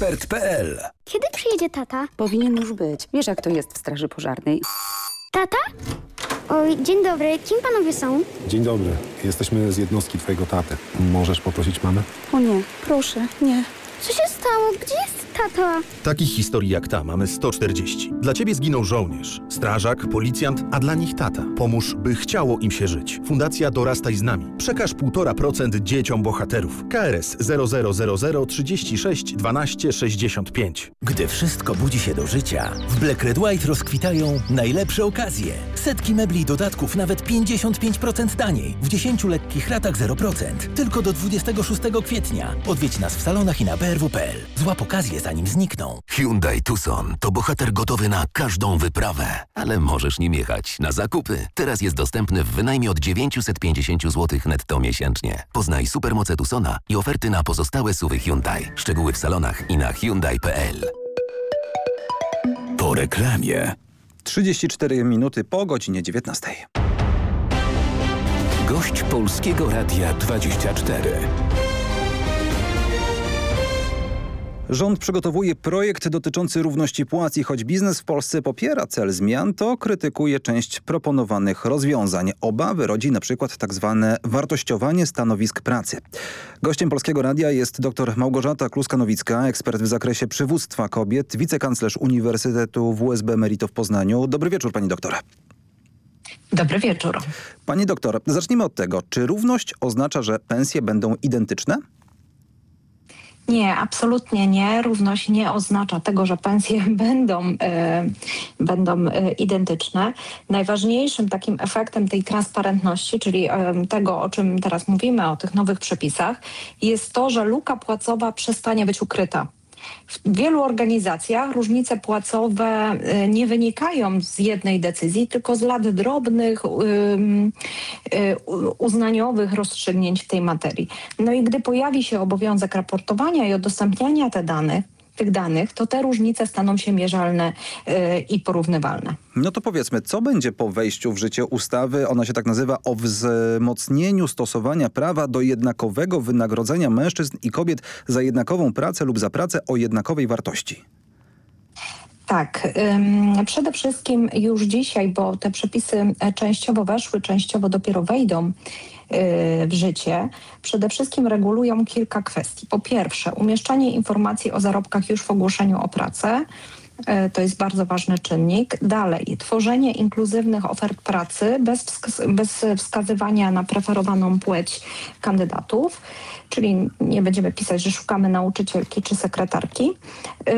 [SPEAKER 25] mediaexpert.pl.
[SPEAKER 26] Kiedy przyjedzie tata?
[SPEAKER 27] Powinien już być. Wiesz, jak to jest w straży pożarnej.
[SPEAKER 26] Tata? Oj, dzień dobry. Kim panowie są?
[SPEAKER 28] Dzień dobry. Jesteśmy z jednostki twojego taty. Możesz poprosić mamę?
[SPEAKER 27] O nie, proszę, nie.
[SPEAKER 26] Co się stało? Gdzie jest tata?
[SPEAKER 29] Takich historii jak ta mamy 140. Dla ciebie zginął żołnierz, strażak, policjant, a dla nich tata. Pomóż, by chciało im się żyć. Fundacja Dorastaj z nami. Przekaż 1,5% dzieciom bohaterów. KRS 0000 36 12 65.
[SPEAKER 30] Gdy wszystko budzi się do życia, w Black Red White rozkwitają najlepsze okazje. Setki mebli i dodatków nawet 55% taniej. W 10 lekkich ratach 0%. Tylko do 26 kwietnia. Odwiedź nas w salonach i na brw.pl. Złap okazję zanim znikną.
[SPEAKER 31] Hyundai Tucson to bohater gotowy na każdą wyprawę. Ale możesz nim jechać na zakupy. Teraz jest dostępny w wynajmie od 950 zł netto miesięcznie. Poznaj supermoce Tucsona i oferty na pozostałe suwy Hyundai. Szczegóły w salonach i na Hyundai.pl.
[SPEAKER 1] Po reklamie.
[SPEAKER 10] 34 minuty po godzinie 19.
[SPEAKER 1] Gość Polskiego Radia 24.
[SPEAKER 10] Rząd przygotowuje projekt dotyczący równości płac i choć biznes w Polsce popiera cel zmian, to krytykuje część proponowanych rozwiązań. Obawy rodzi np. tak zwane wartościowanie stanowisk pracy. Gościem Polskiego Radia jest dr Małgorzata Kluska-Nowicka, ekspert w zakresie przywództwa kobiet, wicekanclerz Uniwersytetu WSB Merito w Poznaniu. Dobry wieczór pani doktor.
[SPEAKER 32] Dobry wieczór.
[SPEAKER 10] Pani doktor, zacznijmy od tego. Czy równość oznacza, że pensje będą identyczne?
[SPEAKER 32] Nie, absolutnie nie. Równość nie oznacza tego, że pensje będą, e, będą e, identyczne. Najważniejszym takim efektem tej transparentności, czyli e, tego, o czym teraz mówimy, o tych nowych przepisach, jest to, że luka płacowa przestanie być ukryta. W wielu organizacjach różnice płacowe y, nie wynikają z jednej decyzji, tylko z lat drobnych, y, uznaniowych rozstrzygnięć w tej materii. No i gdy pojawi się obowiązek raportowania i udostępniania te danych, tych danych, to te różnice staną się mierzalne y, i porównywalne.
[SPEAKER 10] No to powiedzmy, co będzie po wejściu w życie ustawy, ona się tak nazywa, o wzmocnieniu stosowania prawa do jednakowego wynagrodzenia mężczyzn i kobiet za jednakową pracę lub za pracę o jednakowej wartości?
[SPEAKER 32] Tak, przede wszystkim już dzisiaj, bo te przepisy częściowo weszły, częściowo dopiero wejdą w życie, przede wszystkim regulują kilka kwestii. Po pierwsze, umieszczanie informacji o zarobkach już w ogłoszeniu o pracę. Y, To jest bardzo ważny czynnik. Dalej, tworzenie inkluzywnych ofert pracy bez, wskaz bez wskazywania na preferowaną płeć kandydatów, czyli nie będziemy pisać, że szukamy nauczycielki czy sekretarki.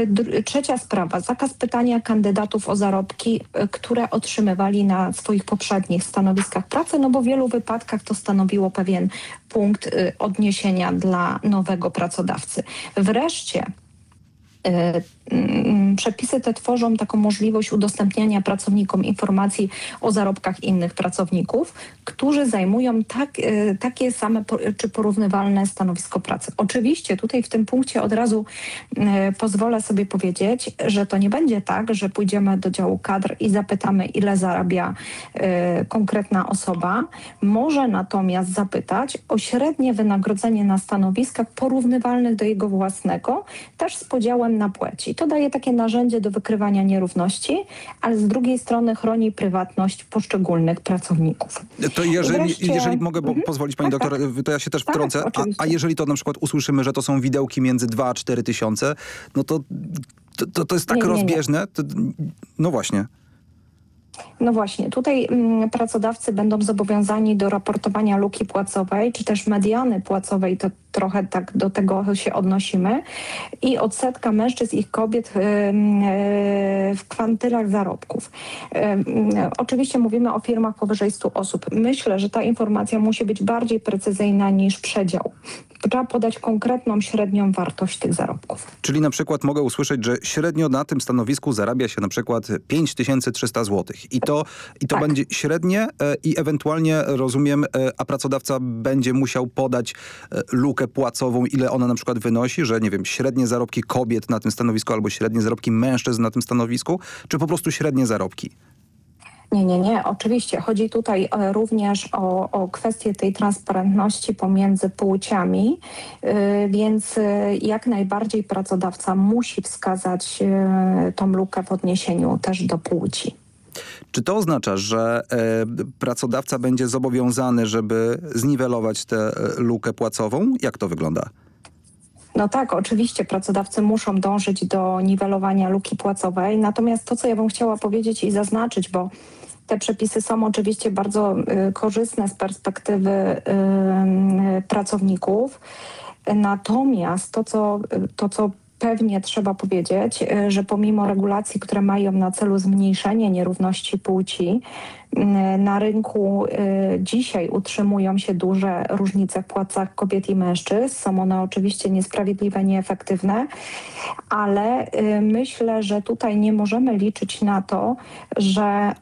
[SPEAKER 32] Dr- Trzecia sprawa, zakaz pytania kandydatów o zarobki, y, które otrzymywali na swoich poprzednich stanowiskach pracy, no bo w wielu wypadkach to stanowiło pewien punkt odniesienia dla nowego pracodawcy. Wreszcie Przepisy te tworzą taką możliwość udostępniania pracownikom informacji o zarobkach innych pracowników, którzy zajmują tak, y, takie same czy porównywalne stanowisko pracy. Oczywiście tutaj w tym punkcie od razu y, pozwolę sobie powiedzieć, że to nie będzie tak, że pójdziemy do działu kadr i zapytamy, ile zarabia y, konkretna osoba. Może natomiast zapytać o średnie wynagrodzenie na stanowiskach porównywalnych do jego własnego, też z podziałem na płci. To daje takie narzędzie do wykrywania nierówności, ale z drugiej strony chroni prywatność poszczególnych pracowników.
[SPEAKER 10] To jeżeli,
[SPEAKER 32] wreszcie-
[SPEAKER 10] jeżeli mogę bo pozwolić pani
[SPEAKER 32] Tak,
[SPEAKER 10] doktor, to ja się też
[SPEAKER 32] Tak,
[SPEAKER 10] wtrącę. A, a jeżeli to na przykład usłyszymy, że to są widełki między 2 a 4 tysiące, no to, to, to, to jest tak
[SPEAKER 32] Nie, nie, nie.
[SPEAKER 10] rozbieżne. To, no właśnie.
[SPEAKER 32] No właśnie, tutaj mm, pracodawcy będą zobowiązani do raportowania luki płacowej, czy też mediany płacowej, to trochę tak do tego się odnosimy, i odsetka mężczyzn i kobiet w kwantylach zarobków. Oczywiście mówimy o firmach powyżej 100 osób. Myślę, że ta informacja musi być bardziej precyzyjna niż przedział. Trzeba podać konkretną średnią wartość tych zarobków.
[SPEAKER 10] Czyli na przykład mogę usłyszeć, że średnio na tym stanowisku zarabia się na przykład 5300 zł. I to, i to będzie średnie e, i ewentualnie, rozumiem, e, a pracodawca będzie musiał podać e, płacową, ile ona na przykład wynosi, że nie wiem, średnie zarobki kobiet na tym stanowisku albo średnie zarobki mężczyzn na tym stanowisku, czy po prostu średnie zarobki?
[SPEAKER 32] Nie, nie, nie. Oczywiście chodzi tutaj e, również o, o kwestię tej transparentności pomiędzy płciami, y, więc y, jak najbardziej pracodawca musi wskazać tą lukę w odniesieniu też do płci.
[SPEAKER 10] Czy to oznacza, że e, pracodawca będzie zobowiązany, żeby zniwelować tę e, lukę płacową? Jak to wygląda?
[SPEAKER 32] No tak, oczywiście pracodawcy muszą dążyć do niwelowania luki płacowej. Natomiast to, co ja bym chciała powiedzieć i zaznaczyć, bo te przepisy są oczywiście bardzo y, korzystne z perspektywy pracowników. Natomiast to, co, to, co pewnie trzeba powiedzieć, y, że pomimo regulacji, które mają na celu zmniejszenie nierówności płci, na rynku y, dzisiaj utrzymują się duże różnice w płacach kobiet i mężczyzn. Są one oczywiście niesprawiedliwe, nieefektywne, ale y, myślę, że tutaj nie możemy liczyć na to, że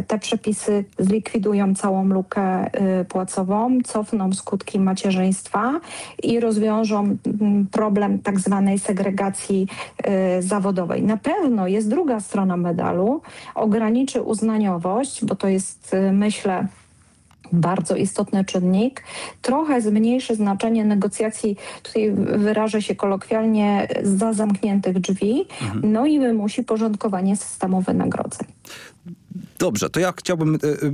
[SPEAKER 32] y, te przepisy zlikwidują całą lukę y, płacową, cofną skutki macierzyństwa i rozwiążą mm, problem tak zwanej segregacji y, zawodowej. Na pewno jest druga strona medalu, ograniczy uznaniowość, bo to jest, y, myślę, bardzo istotny czynnik. Trochę zmniejszy znaczenie negocjacji, tutaj wyrażę się kolokwialnie, za zamkniętych drzwi, no i wymusi porządkowanie systemu wynagrodzeń.
[SPEAKER 10] Dobrze, to ja chciałbym, e, e,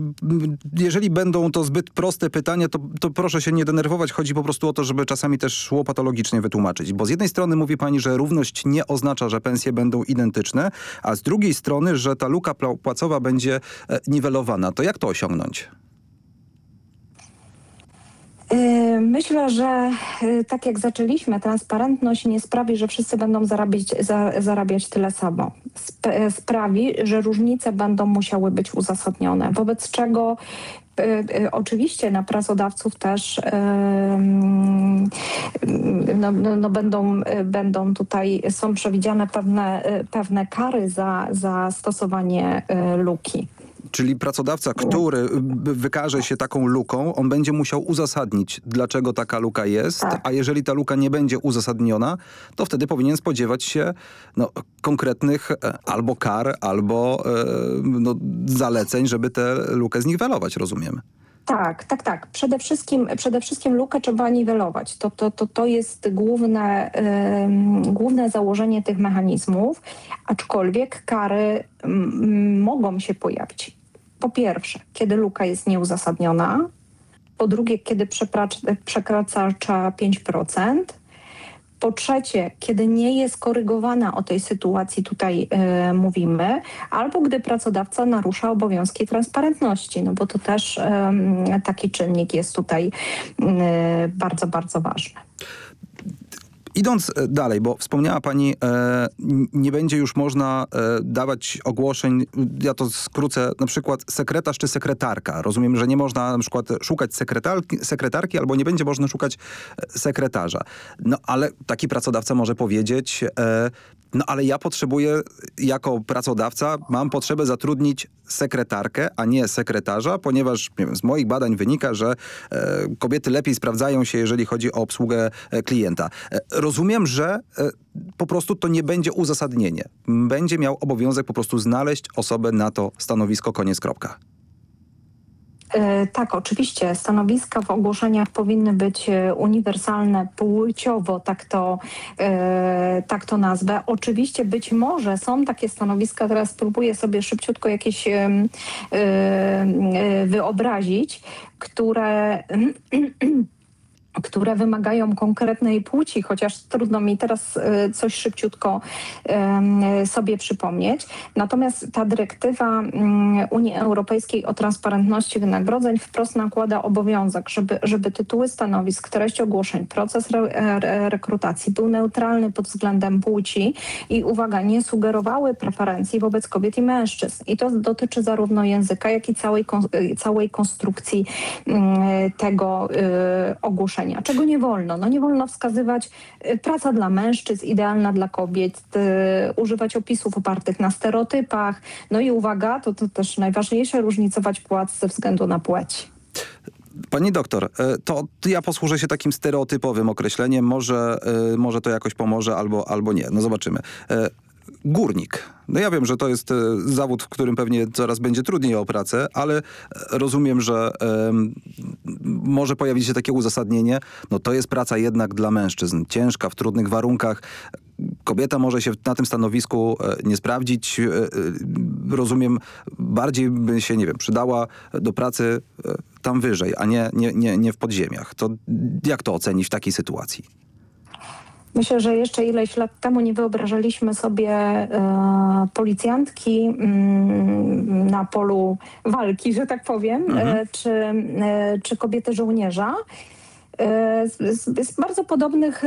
[SPEAKER 10] jeżeli będą to zbyt proste pytania, to, to proszę się nie denerwować. Chodzi po prostu o to, żeby czasami też szło patologicznie wytłumaczyć. Bo z jednej strony mówi pani, że równość nie oznacza, że pensje będą identyczne, a z drugiej strony, że ta luka płacowa będzie e, niwelowana. To jak to osiągnąć?
[SPEAKER 32] Myślę, że tak jak zaczęliśmy, transparentność nie sprawi, że wszyscy będą zarabiać, za, zarabiać tyle samo. Sp sprawi, że różnice będą musiały być uzasadnione. Wobec czego Oczywiście na pracodawców też no, no, no będą, będą tutaj, są przewidziane pewne, pewne kary za, za stosowanie luki.
[SPEAKER 10] Czyli pracodawca, który wykaże się taką luką, on będzie musiał uzasadnić, dlaczego taka luka jest, tak. a jeżeli ta luka nie będzie uzasadniona, to wtedy powinien spodziewać się no, konkretnych e, albo kar, albo e, no, zaleceń, żeby tę lukę zniwelować, rozumiem.
[SPEAKER 32] Tak, tak, tak. Przede wszystkim, przede wszystkim lukę trzeba niwelować. To, to, to, to jest główne, główne założenie tych mechanizmów, aczkolwiek kary mogą się pojawić po pierwsze, kiedy luka jest nieuzasadniona, po drugie, kiedy przekracza 5%, po trzecie, kiedy nie jest korygowana o tej sytuacji tutaj y, mówimy, albo gdy pracodawca narusza obowiązki transparentności, no bo to też taki czynnik jest tutaj y, bardzo, bardzo ważny.
[SPEAKER 10] Idąc e, dalej, bo wspomniała pani, e, nie będzie już można e, dawać ogłoszeń, ja to skrócę, na przykład sekretarz czy sekretarka. Rozumiem, że nie można na przykład szukać sekretarki, sekretarki albo nie będzie można szukać e, sekretarza. No ale taki pracodawca może powiedzieć, e, no ale ja potrzebuję, jako pracodawca, mam potrzebę zatrudnić sekretarkę, a nie sekretarza, ponieważ wiem, z moich badań wynika, że e, kobiety lepiej sprawdzają się, jeżeli chodzi o obsługę e, klienta. E, rozumiem, że e, po prostu to nie będzie uzasadnienie. Będzie miał obowiązek po prostu znaleźć osobę na to stanowisko, koniec, kropka.
[SPEAKER 32] E, tak, oczywiście. Stanowiska w ogłoszeniach powinny być e, uniwersalne płciowo, tak to, e, tak to nazwę. Oczywiście być może są takie stanowiska, teraz spróbuję sobie szybciutko jakieś wyobrazić, które które wymagają konkretnej płci, chociaż trudno mi teraz e, coś szybciutko sobie przypomnieć. Natomiast ta dyrektywa mm, Unii Europejskiej o transparentności wynagrodzeń wprost nakłada obowiązek, żeby, żeby tytuły stanowisk, treść ogłoszeń, proces re, re, rekrutacji był neutralny pod względem płci i uwaga, nie sugerowały preferencji wobec kobiet i mężczyzn. I to dotyczy zarówno języka, jak i całej, całej konstrukcji mm, tego y, Czego nie wolno? No nie wolno wskazywać y, praca dla mężczyzn, idealna dla kobiet, y, używać opisów opartych na stereotypach. No i uwaga, to, to też najważniejsze, różnicować płac ze względu na płeć.
[SPEAKER 10] Pani doktor, e, to ja posłużę się takim stereotypowym określeniem. Może, e, może to jakoś pomoże albo, albo nie. No zobaczymy. Górnik. No ja wiem, że to jest e, zawód, w którym pewnie coraz będzie trudniej o pracę, ale e, rozumiem, że może pojawić się takie uzasadnienie. No to jest praca jednak dla mężczyzn. Ciężka, w trudnych warunkach. Kobieta może się na tym stanowisku e, nie sprawdzić. rozumiem, bardziej by się, nie wiem, przydała do pracy tam wyżej, a nie, nie, nie, nie w podziemiach. To jak to ocenić w takiej sytuacji?
[SPEAKER 32] Myślę, że jeszcze ileś lat temu nie wyobrażaliśmy sobie e, policjantki m, mm, na polu walki, że tak powiem, e, mhm. e, czy, e, czy kobiety żołnierza. E, z, z, bardzo podobnych,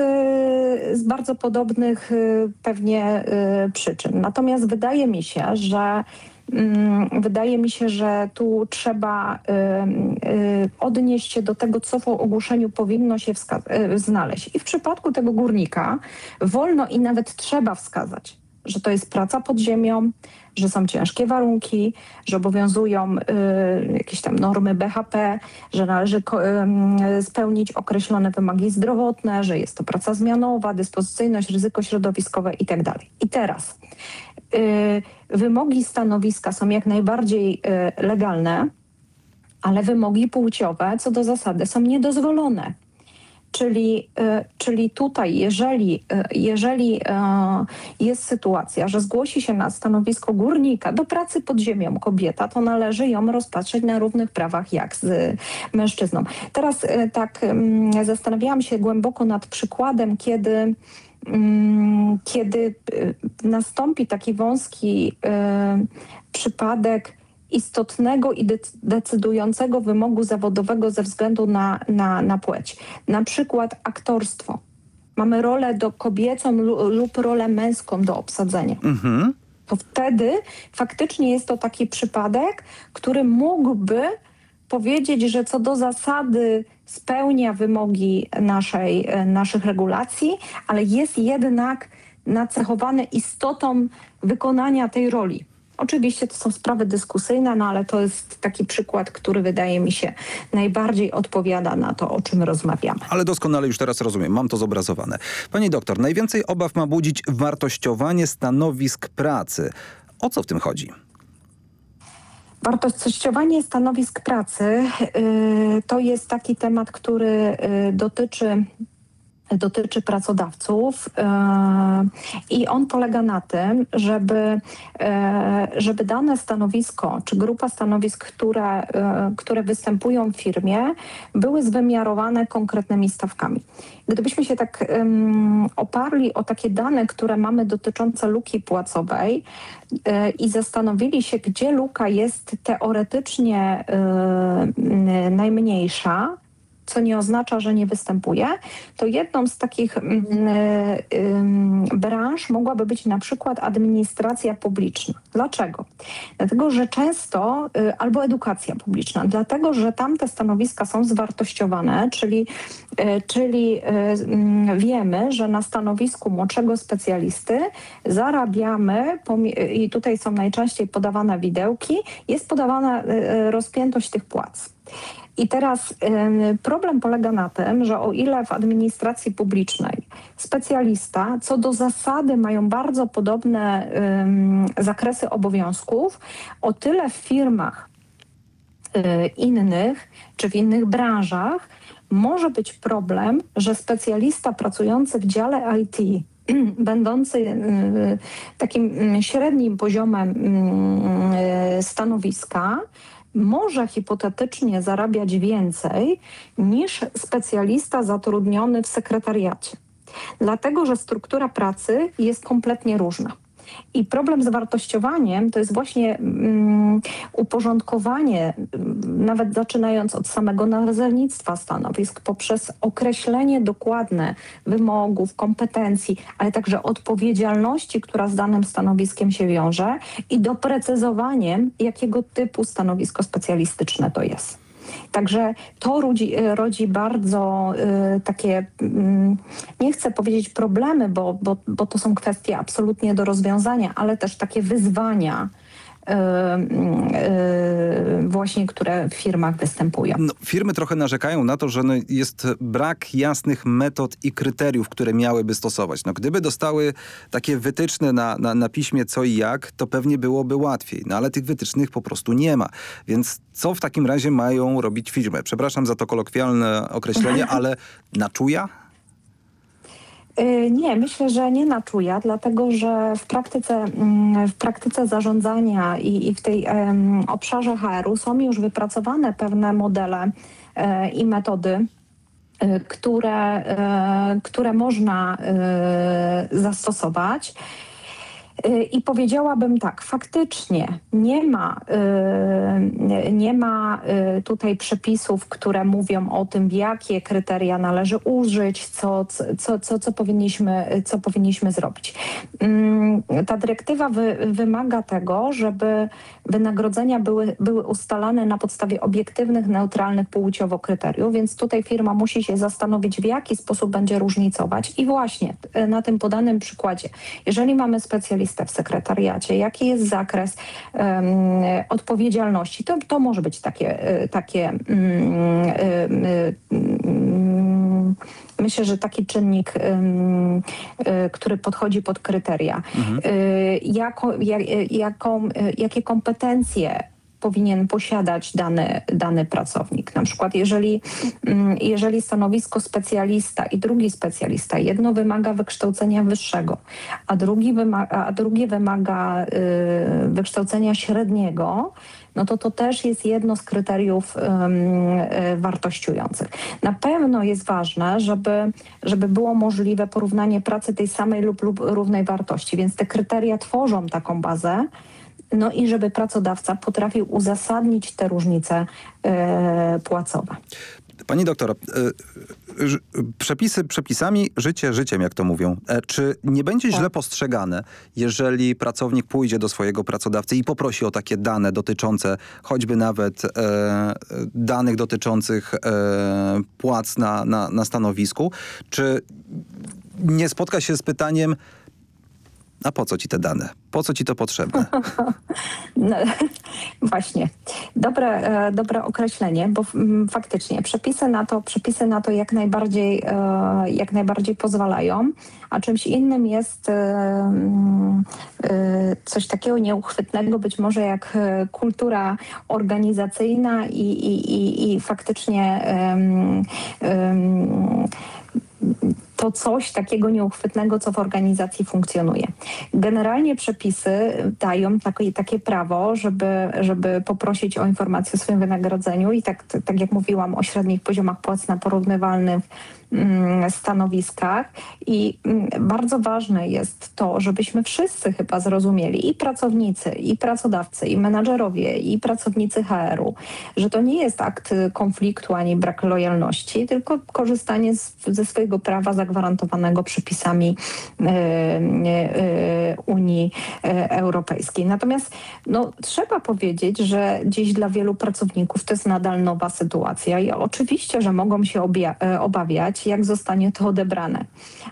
[SPEAKER 32] z bardzo podobnych pewnie przyczyn. Natomiast wydaje mi się, że wydaje mi się, że tu trzeba y, odnieść się do tego, co w ogłoszeniu powinno się y, znaleźć. I w przypadku tego górnika wolno i nawet trzeba wskazać, że to jest praca pod ziemią, że są ciężkie warunki, że obowiązują y, jakieś tam normy BHP, że należy y, spełnić określone wymagi zdrowotne, że jest to praca zmianowa, dyspozycyjność, ryzyko środowiskowe itd. Tak I teraz Y, wymogi stanowiska są jak najbardziej y, legalne, ale wymogi płciowe co do zasady są niedozwolone. Czyli, e, czyli tutaj, jeżeli, e, jeżeli e, jest sytuacja, że zgłosi się na stanowisko górnika do pracy pod ziemią kobieta, to należy ją rozpatrzeć na równych prawach jak z mężczyzną. Teraz tak mm, zastanawiałam się głęboko nad przykładem, kiedy kiedy nastąpi taki wąski przypadek istotnego i decydującego wymogu zawodowego ze względu na, na, na płeć. Na przykład aktorstwo. Mamy rolę do kobiecą lub rolę męską do obsadzenia. Mhm. To wtedy faktycznie jest to taki przypadek, który mógłby powiedzieć, że co do zasady spełnia wymogi naszej, naszych regulacji, ale jest jednak nacechowany istotą wykonania tej roli. Oczywiście to są sprawy dyskusyjne, no ale to jest taki przykład, który wydaje mi się najbardziej odpowiada na to, o czym rozmawiamy.
[SPEAKER 10] Ale doskonale już teraz rozumiem, mam to zobrazowane. Pani doktor, najwięcej obaw ma budzić wartościowanie stanowisk pracy. O co w tym chodzi?
[SPEAKER 32] Wartościowanie stanowisk pracy yy, to jest taki temat, który yy, dotyczy dotyczy pracodawców e, i on polega na tym, żeby, e, żeby dane stanowisko czy grupa stanowisk, które, e, które występują w firmie, były zwymiarowane konkretnymi stawkami. Gdybyśmy się tak oparli o takie dane, które mamy dotyczące luki płacowej i zastanowili się, gdzie luka jest teoretycznie najmniejsza, co nie oznacza, że nie występuje, to jedną z takich mm, y, branż mogłaby być na przykład administracja publiczna. Dlaczego? Dlatego, że często, y, albo edukacja publiczna, dlatego, że tam te stanowiska są zwartościowane, czyli, y, czyli mm, wiemy, że na stanowisku młodszego specjalisty zarabiamy, i tutaj są najczęściej podawane widełki, jest podawana rozpiętość tych płac. I teraz problem polega na tym, że o ile w administracji publicznej specjalista co do zasady mają bardzo podobne zakresy obowiązków, o tyle w firmach y, innych czy w innych branżach może być problem, że specjalista pracujący w dziale IT będący y, takim mm, średnim poziomem mm, y, stanowiska, może hipotetycznie zarabiać więcej niż specjalista zatrudniony w sekretariacie. Dlatego, że struktura pracy jest kompletnie różna. I problem z wartościowaniem to jest właśnie um, uporządkowanie, nawet zaczynając od samego nazewnictwa stanowisk, poprzez określenie dokładne wymogów, kompetencji, ale także odpowiedzialności, która z danym stanowiskiem się wiąże i doprecyzowaniem, jakiego typu stanowisko specjalistyczne to jest. Także to rodzi, rodzi bardzo y, takie, y, nie chcę powiedzieć problemy, bo, bo, bo to są kwestie absolutnie do rozwiązania, ale też takie wyzwania właśnie, które w firmach występują.
[SPEAKER 10] No, firmy trochę narzekają na to, że no jest brak jasnych metod i kryteriów, które miałyby stosować. No, gdyby dostały takie wytyczne na, na, na piśmie co i jak, to pewnie byłoby łatwiej. No ale tych wytycznych po prostu nie ma. Więc co w takim razie mają robić firmy? Przepraszam za to kolokwialne określenie, ale na czuja?
[SPEAKER 32] Y, nie, myślę, że nie na czuja, dlatego że w praktyce, mm, w praktyce zarządzania i, i w tej um, obszarze HR-u są już wypracowane pewne modele e, i metody, e, które, e, które można zastosować. Y, I powiedziałabym tak, faktycznie nie ma, y, nie ma y, tutaj przepisów, które mówią o tym, jakie kryteria należy użyć, co, co, co, co, powinniśmy, co powinniśmy zrobić. Mm, ta dyrektywa wy, wymaga tego, żeby wynagrodzenia były, były ustalane na podstawie obiektywnych, neutralnych płciowo kryteriów, więc tutaj firma musi się zastanowić, w jaki sposób będzie różnicować. I właśnie na tym podanym przykładzie, jeżeli mamy specjalistę, w sekretariacie, jaki jest zakres um, odpowiedzialności. To, to może być takie, e, takie um, um, myślę, że taki czynnik, który podchodzi pod kryteria. Mhm. Jako, jak, jaką, jakie kompetencje powinien posiadać dany, dany pracownik. Na przykład jeżeli, mm, jeżeli stanowisko specjalista i drugi specjalista, jedno wymaga wykształcenia wyższego, a, drugi wymaga, a drugie wymaga y, wykształcenia średniego, no to to też jest jedno z kryteriów um, wartościujących. Na pewno jest ważne, żeby, żeby było możliwe porównanie pracy tej samej lub, lub równej wartości, więc te kryteria tworzą taką bazę, no i żeby pracodawca potrafił uzasadnić te różnice e, płacowe.
[SPEAKER 10] Pani doktor, e, przepisy przepisami, życie życiem, jak to mówią. E, czy nie będzie tak. źle postrzegane, jeżeli pracownik pójdzie do swojego pracodawcy i poprosi o takie dane dotyczące choćby nawet e, danych dotyczących e, płac na, na, na stanowisku? Czy nie spotka się z pytaniem, a po co ci te dane? Po co ci to potrzebne?
[SPEAKER 32] No, właśnie. Dobre, e, dobre określenie, bo faktycznie przepisy na to, przepisy na to jak, najbardziej, e, jak najbardziej pozwalają, a czymś innym jest e, coś takiego nieuchwytnego, być może jak kultura organizacyjna i, i, i, i faktycznie to coś takiego nieuchwytnego, co w organizacji funkcjonuje. Generalnie przepisy dają takie, takie prawo, żeby, żeby poprosić o informację o swoim wynagrodzeniu i tak, tak jak mówiłam o średnich poziomach płac na porównywalnych stanowiskach i mm, bardzo ważne jest to, żebyśmy wszyscy chyba zrozumieli i pracownicy, i pracodawcy, i menadżerowie, i pracownicy HR-u, że to nie jest akt konfliktu ani brak lojalności, tylko korzystanie z, ze swojego prawa zagwarantowanego przepisami y, y, Unii y, Europejskiej. Natomiast no, trzeba powiedzieć, że gdzieś dla wielu pracowników to jest nadal nowa sytuacja i oczywiście, że mogą się obawiać, jak zostanie to odebrane.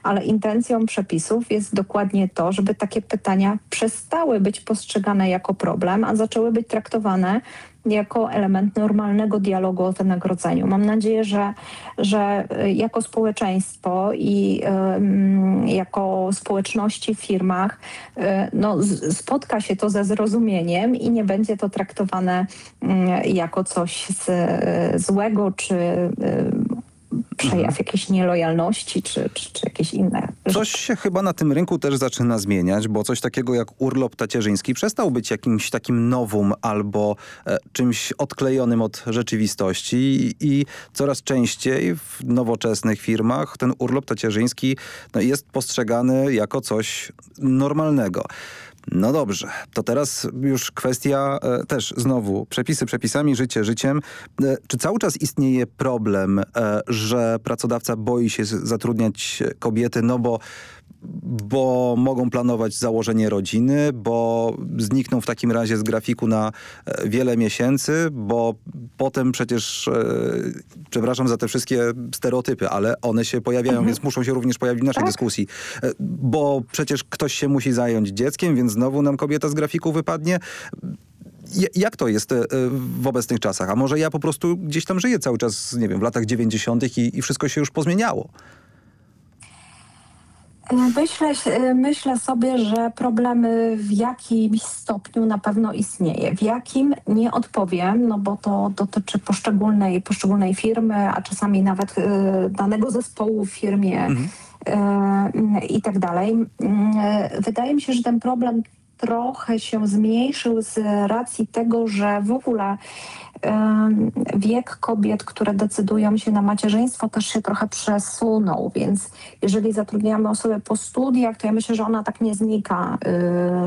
[SPEAKER 32] Ale intencją przepisów jest dokładnie to, żeby takie pytania przestały być postrzegane jako problem, a zaczęły być traktowane jako element normalnego dialogu o wynagrodzeniu. Mam nadzieję, że, że jako społeczeństwo i y, jako społeczności w firmach y, no, spotka się to ze zrozumieniem i nie będzie to traktowane y, jako coś z, złego czy przejaw mhm. jakiejś nielojalności czy, czy, czy jakieś inne.
[SPEAKER 10] Coś się chyba na tym rynku też zaczyna zmieniać, bo coś takiego jak urlop tacierzyński przestał być jakimś takim nowum albo e, czymś odklejonym od rzeczywistości i, i coraz częściej w nowoczesnych firmach ten urlop tacierzyński no, jest postrzegany jako coś normalnego. No dobrze, to teraz już kwestia e, też znowu przepisy przepisami, życie życiem. E, czy cały czas istnieje problem, e, że pracodawca boi się zatrudniać kobiety, no bo bo mogą planować założenie rodziny, bo znikną w takim razie z grafiku na e, wiele miesięcy, bo potem przecież, e, przepraszam za te wszystkie stereotypy, ale one się pojawiają, mhm. więc muszą się również pojawić w naszej tak. dyskusji. E, bo przecież ktoś się musi zająć dzieckiem, więc znowu nam kobieta z grafiku wypadnie. Jak to jest w obecnych czasach? A może ja po prostu gdzieś tam żyję cały czas, nie wiem, w latach 90. i, i wszystko się już pozmieniało?
[SPEAKER 32] Myślę, myślę sobie, że problemy w jakimś stopniu na pewno istnieje. W jakim nie odpowiem, no bo to dotyczy poszczególnej, poszczególnej firmy, a czasami nawet y, danego zespołu w firmie mhm. Y, i tak dalej. Y, wydaje mi się, że ten problem trochę się zmniejszył z racji tego, że w ogóle wiek kobiet, które decydują się na macierzyństwo też się trochę przesunął, więc jeżeli zatrudniamy osobę po studiach, to ja myślę, że ona tak nie znika,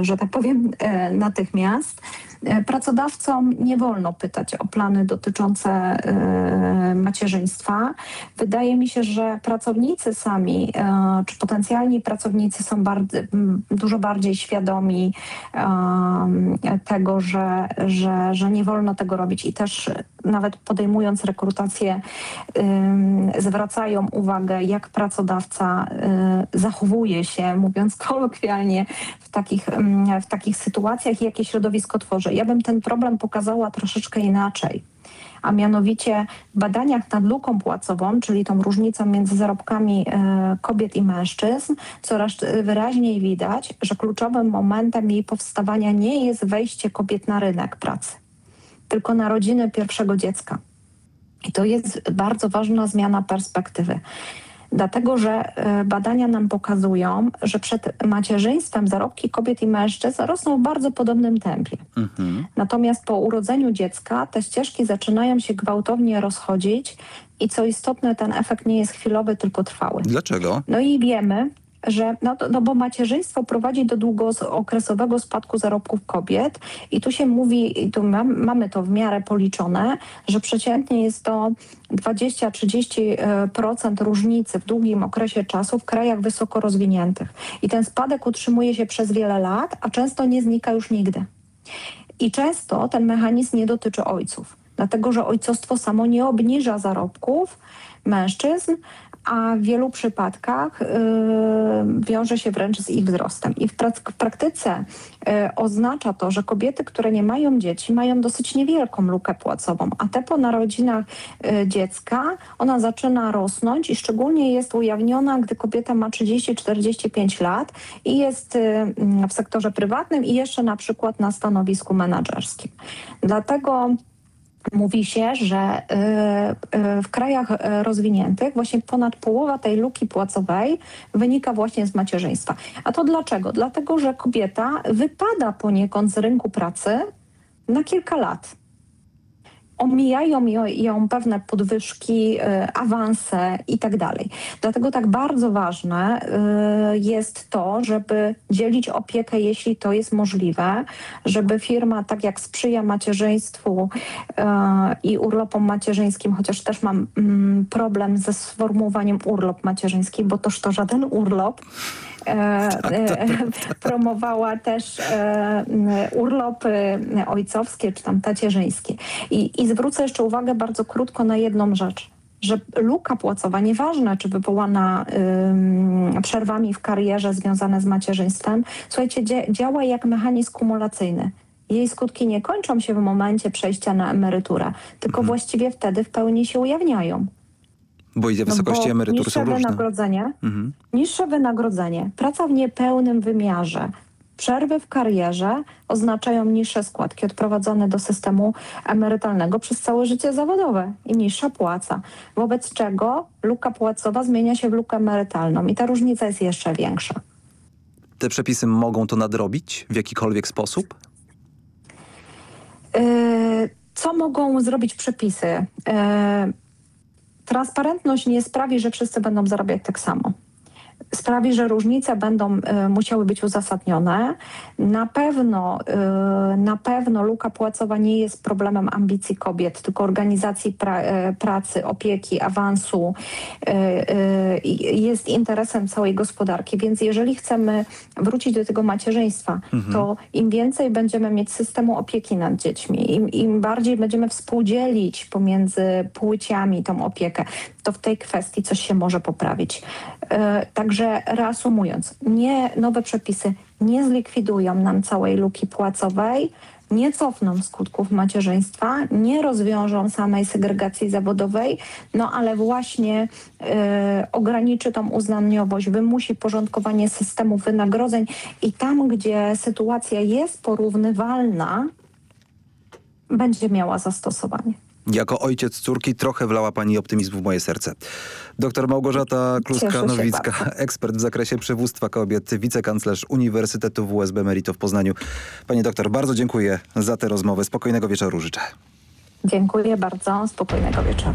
[SPEAKER 32] y, że tak powiem, y, natychmiast. Y, pracodawcom nie wolno pytać o plany dotyczące macierzyństwa. Wydaje mi się, że pracownicy sami, czy potencjalni pracownicy są dużo bardziej świadomi tego, że, że, że nie wolno tego robić i też nawet podejmując rekrutację zwracają uwagę, jak pracodawca y, zachowuje się, mówiąc kolokwialnie, w takich, w takich sytuacjach i jakie środowisko tworzy. Ja bym ten problem pokazała troszeczkę inaczej a mianowicie w badaniach nad luką płacową, czyli tą różnicą między zarobkami y, kobiet i mężczyzn, coraz wyraźniej widać, że kluczowym momentem jej powstawania nie jest wejście kobiet na rynek pracy tylko narodziny pierwszego dziecka. I to jest bardzo ważna zmiana perspektywy. Dlatego, że e, badania nam pokazują, że przed macierzyństwem zarobki kobiet i mężczyzn rosną w bardzo podobnym tempie. Natomiast po urodzeniu dziecka te ścieżki zaczynają się gwałtownie rozchodzić i co istotne, ten efekt nie jest chwilowy, tylko trwały.
[SPEAKER 10] Dlaczego?
[SPEAKER 32] No i wiemy, że no, no bo macierzyństwo prowadzi do długookresowego spadku zarobków kobiet i tu się mówi, i tu mam, mamy to w miarę policzone, że przeciętnie jest to 20-30% różnicy w długim okresie czasu w krajach wysoko rozwiniętych. I ten spadek utrzymuje się przez wiele lat, a często nie znika już nigdy. I często ten mechanizm nie dotyczy ojców, dlatego że ojcostwo samo nie obniża zarobków mężczyzn, a w wielu przypadkach y, wiąże się wręcz z ich wzrostem. I w, w praktyce y, oznacza to, że kobiety, które nie mają dzieci, mają dosyć niewielką lukę płacową, a te po narodzinach y, dziecka, ona zaczyna rosnąć i szczególnie jest ujawniona, gdy kobieta ma 30-45 lat i jest w sektorze prywatnym i jeszcze na przykład na stanowisku menedżerskim. Dlatego Mówi się, że y, y, w krajach y, rozwiniętych właśnie ponad połowa tej luki płacowej wynika właśnie z macierzyństwa. A to dlaczego? Dlatego, że kobieta wypada poniekąd z rynku pracy na kilka lat. Omijają ją, pewne podwyżki, y, awanse i tak. Dlatego tak bardzo ważne y, jest to, żeby dzielić opiekę, jeśli to jest możliwe, żeby firma, tak jak sprzyja macierzyństwu y, i urlopom macierzyńskim, chociaż też mam mm, problem ze sformułowaniem urlop macierzyński, bo toż to żaden urlop, promowała też e, urlopy ojcowskie czy tam tacierzyńskie. I, I zwrócę jeszcze uwagę bardzo krótko na jedną rzecz że luka płacowa, nieważne czy wywołana ym, przerwami w karierze związane z macierzyństwem, słuchajcie, dzia- działa jak mechanizm kumulacyjny. Jej skutki nie kończą się w momencie przejścia na emeryturę, tylko właściwie wtedy w pełni się ujawniają.
[SPEAKER 10] Bo i te
[SPEAKER 32] No
[SPEAKER 10] wysokości
[SPEAKER 32] bo
[SPEAKER 10] emerytur
[SPEAKER 32] niższe
[SPEAKER 10] są różne.
[SPEAKER 32] wynagrodzenie,
[SPEAKER 10] Mhm.
[SPEAKER 32] Niższe wynagrodzenie, praca w niepełnym wymiarze, przerwy w karierze oznaczają niższe składki odprowadzane do systemu emerytalnego przez całe życie zawodowe i niższa płaca. Wobec czego luka płacowa zmienia się w lukę emerytalną i ta różnica jest jeszcze większa.
[SPEAKER 10] Te przepisy mogą to nadrobić w jakikolwiek sposób?
[SPEAKER 32] Yy, Co mogą zrobić przepisy? Yy, Transparentność nie sprawi, że wszyscy będą zarabiać tak samo. Sprawi, że różnice będą y, musiały być uzasadnione. Na pewno, y, na pewno luka płacowa nie jest problemem ambicji kobiet, tylko organizacji pra, y, pracy, opieki, awansu. Jest interesem całej gospodarki. Więc jeżeli chcemy wrócić do tego macierzyństwa,
[SPEAKER 33] Mhm.
[SPEAKER 32] to im więcej będziemy mieć systemu opieki nad dziećmi, im, im bardziej będziemy współdzielić pomiędzy płciami tą opiekę, to w tej kwestii coś się może poprawić. E, Także reasumując, nie, nowe przepisy nie zlikwidują nam całej luki płacowej, nie cofną skutków macierzyństwa, nie rozwiążą samej segregacji zawodowej, no ale właśnie e, ograniczy tą uznaniowość, wymusi porządkowanie systemu wynagrodzeń i tam, gdzie sytuacja jest porównywalna, będzie miała zastosowanie.
[SPEAKER 10] Jako ojciec córki trochę wlała pani optymizmu w moje serce. Doktor Małgorzata Kluska-Nowicka, ekspert w zakresie przywództwa kobiet, wicekanclerz Uniwersytetu WSB Merito w Poznaniu. Pani doktor, bardzo dziękuję za tę rozmowę. Spokojnego wieczoru życzę.
[SPEAKER 32] Dziękuję bardzo, spokojnego wieczoru.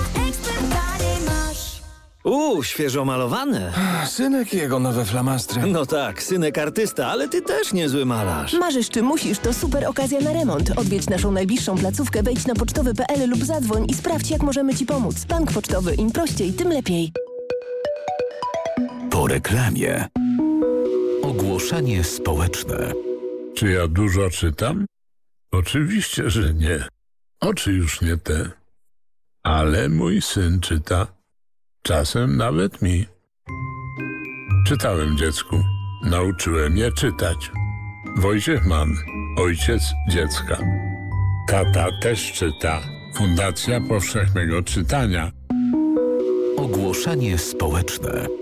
[SPEAKER 34] Uuu, świeżo malowane.
[SPEAKER 35] Synek i jego nowe flamastry.
[SPEAKER 34] No tak, synek artysta, ale ty też niezły malarz.
[SPEAKER 36] Marzysz czy musisz, to super okazja na remont. Odwiedź naszą najbliższą placówkę, wejdź na pocztowy.pl lub zadzwoń i sprawdź, jak możemy Ci pomóc. Bank pocztowy, im prościej, tym lepiej.
[SPEAKER 31] Po reklamie.
[SPEAKER 25] Ogłoszenie społeczne.
[SPEAKER 37] Czy ja dużo czytam? Oczywiście, że nie. Oczy już nie te. Ale mój syn czyta. Czasem nawet mi. Czytałem dziecku. Nauczyłem je czytać. Wojciech Mann, ojciec dziecka. Tata też czyta. Fundacja Powszechnego Czytania.
[SPEAKER 25] Ogłoszenie społeczne.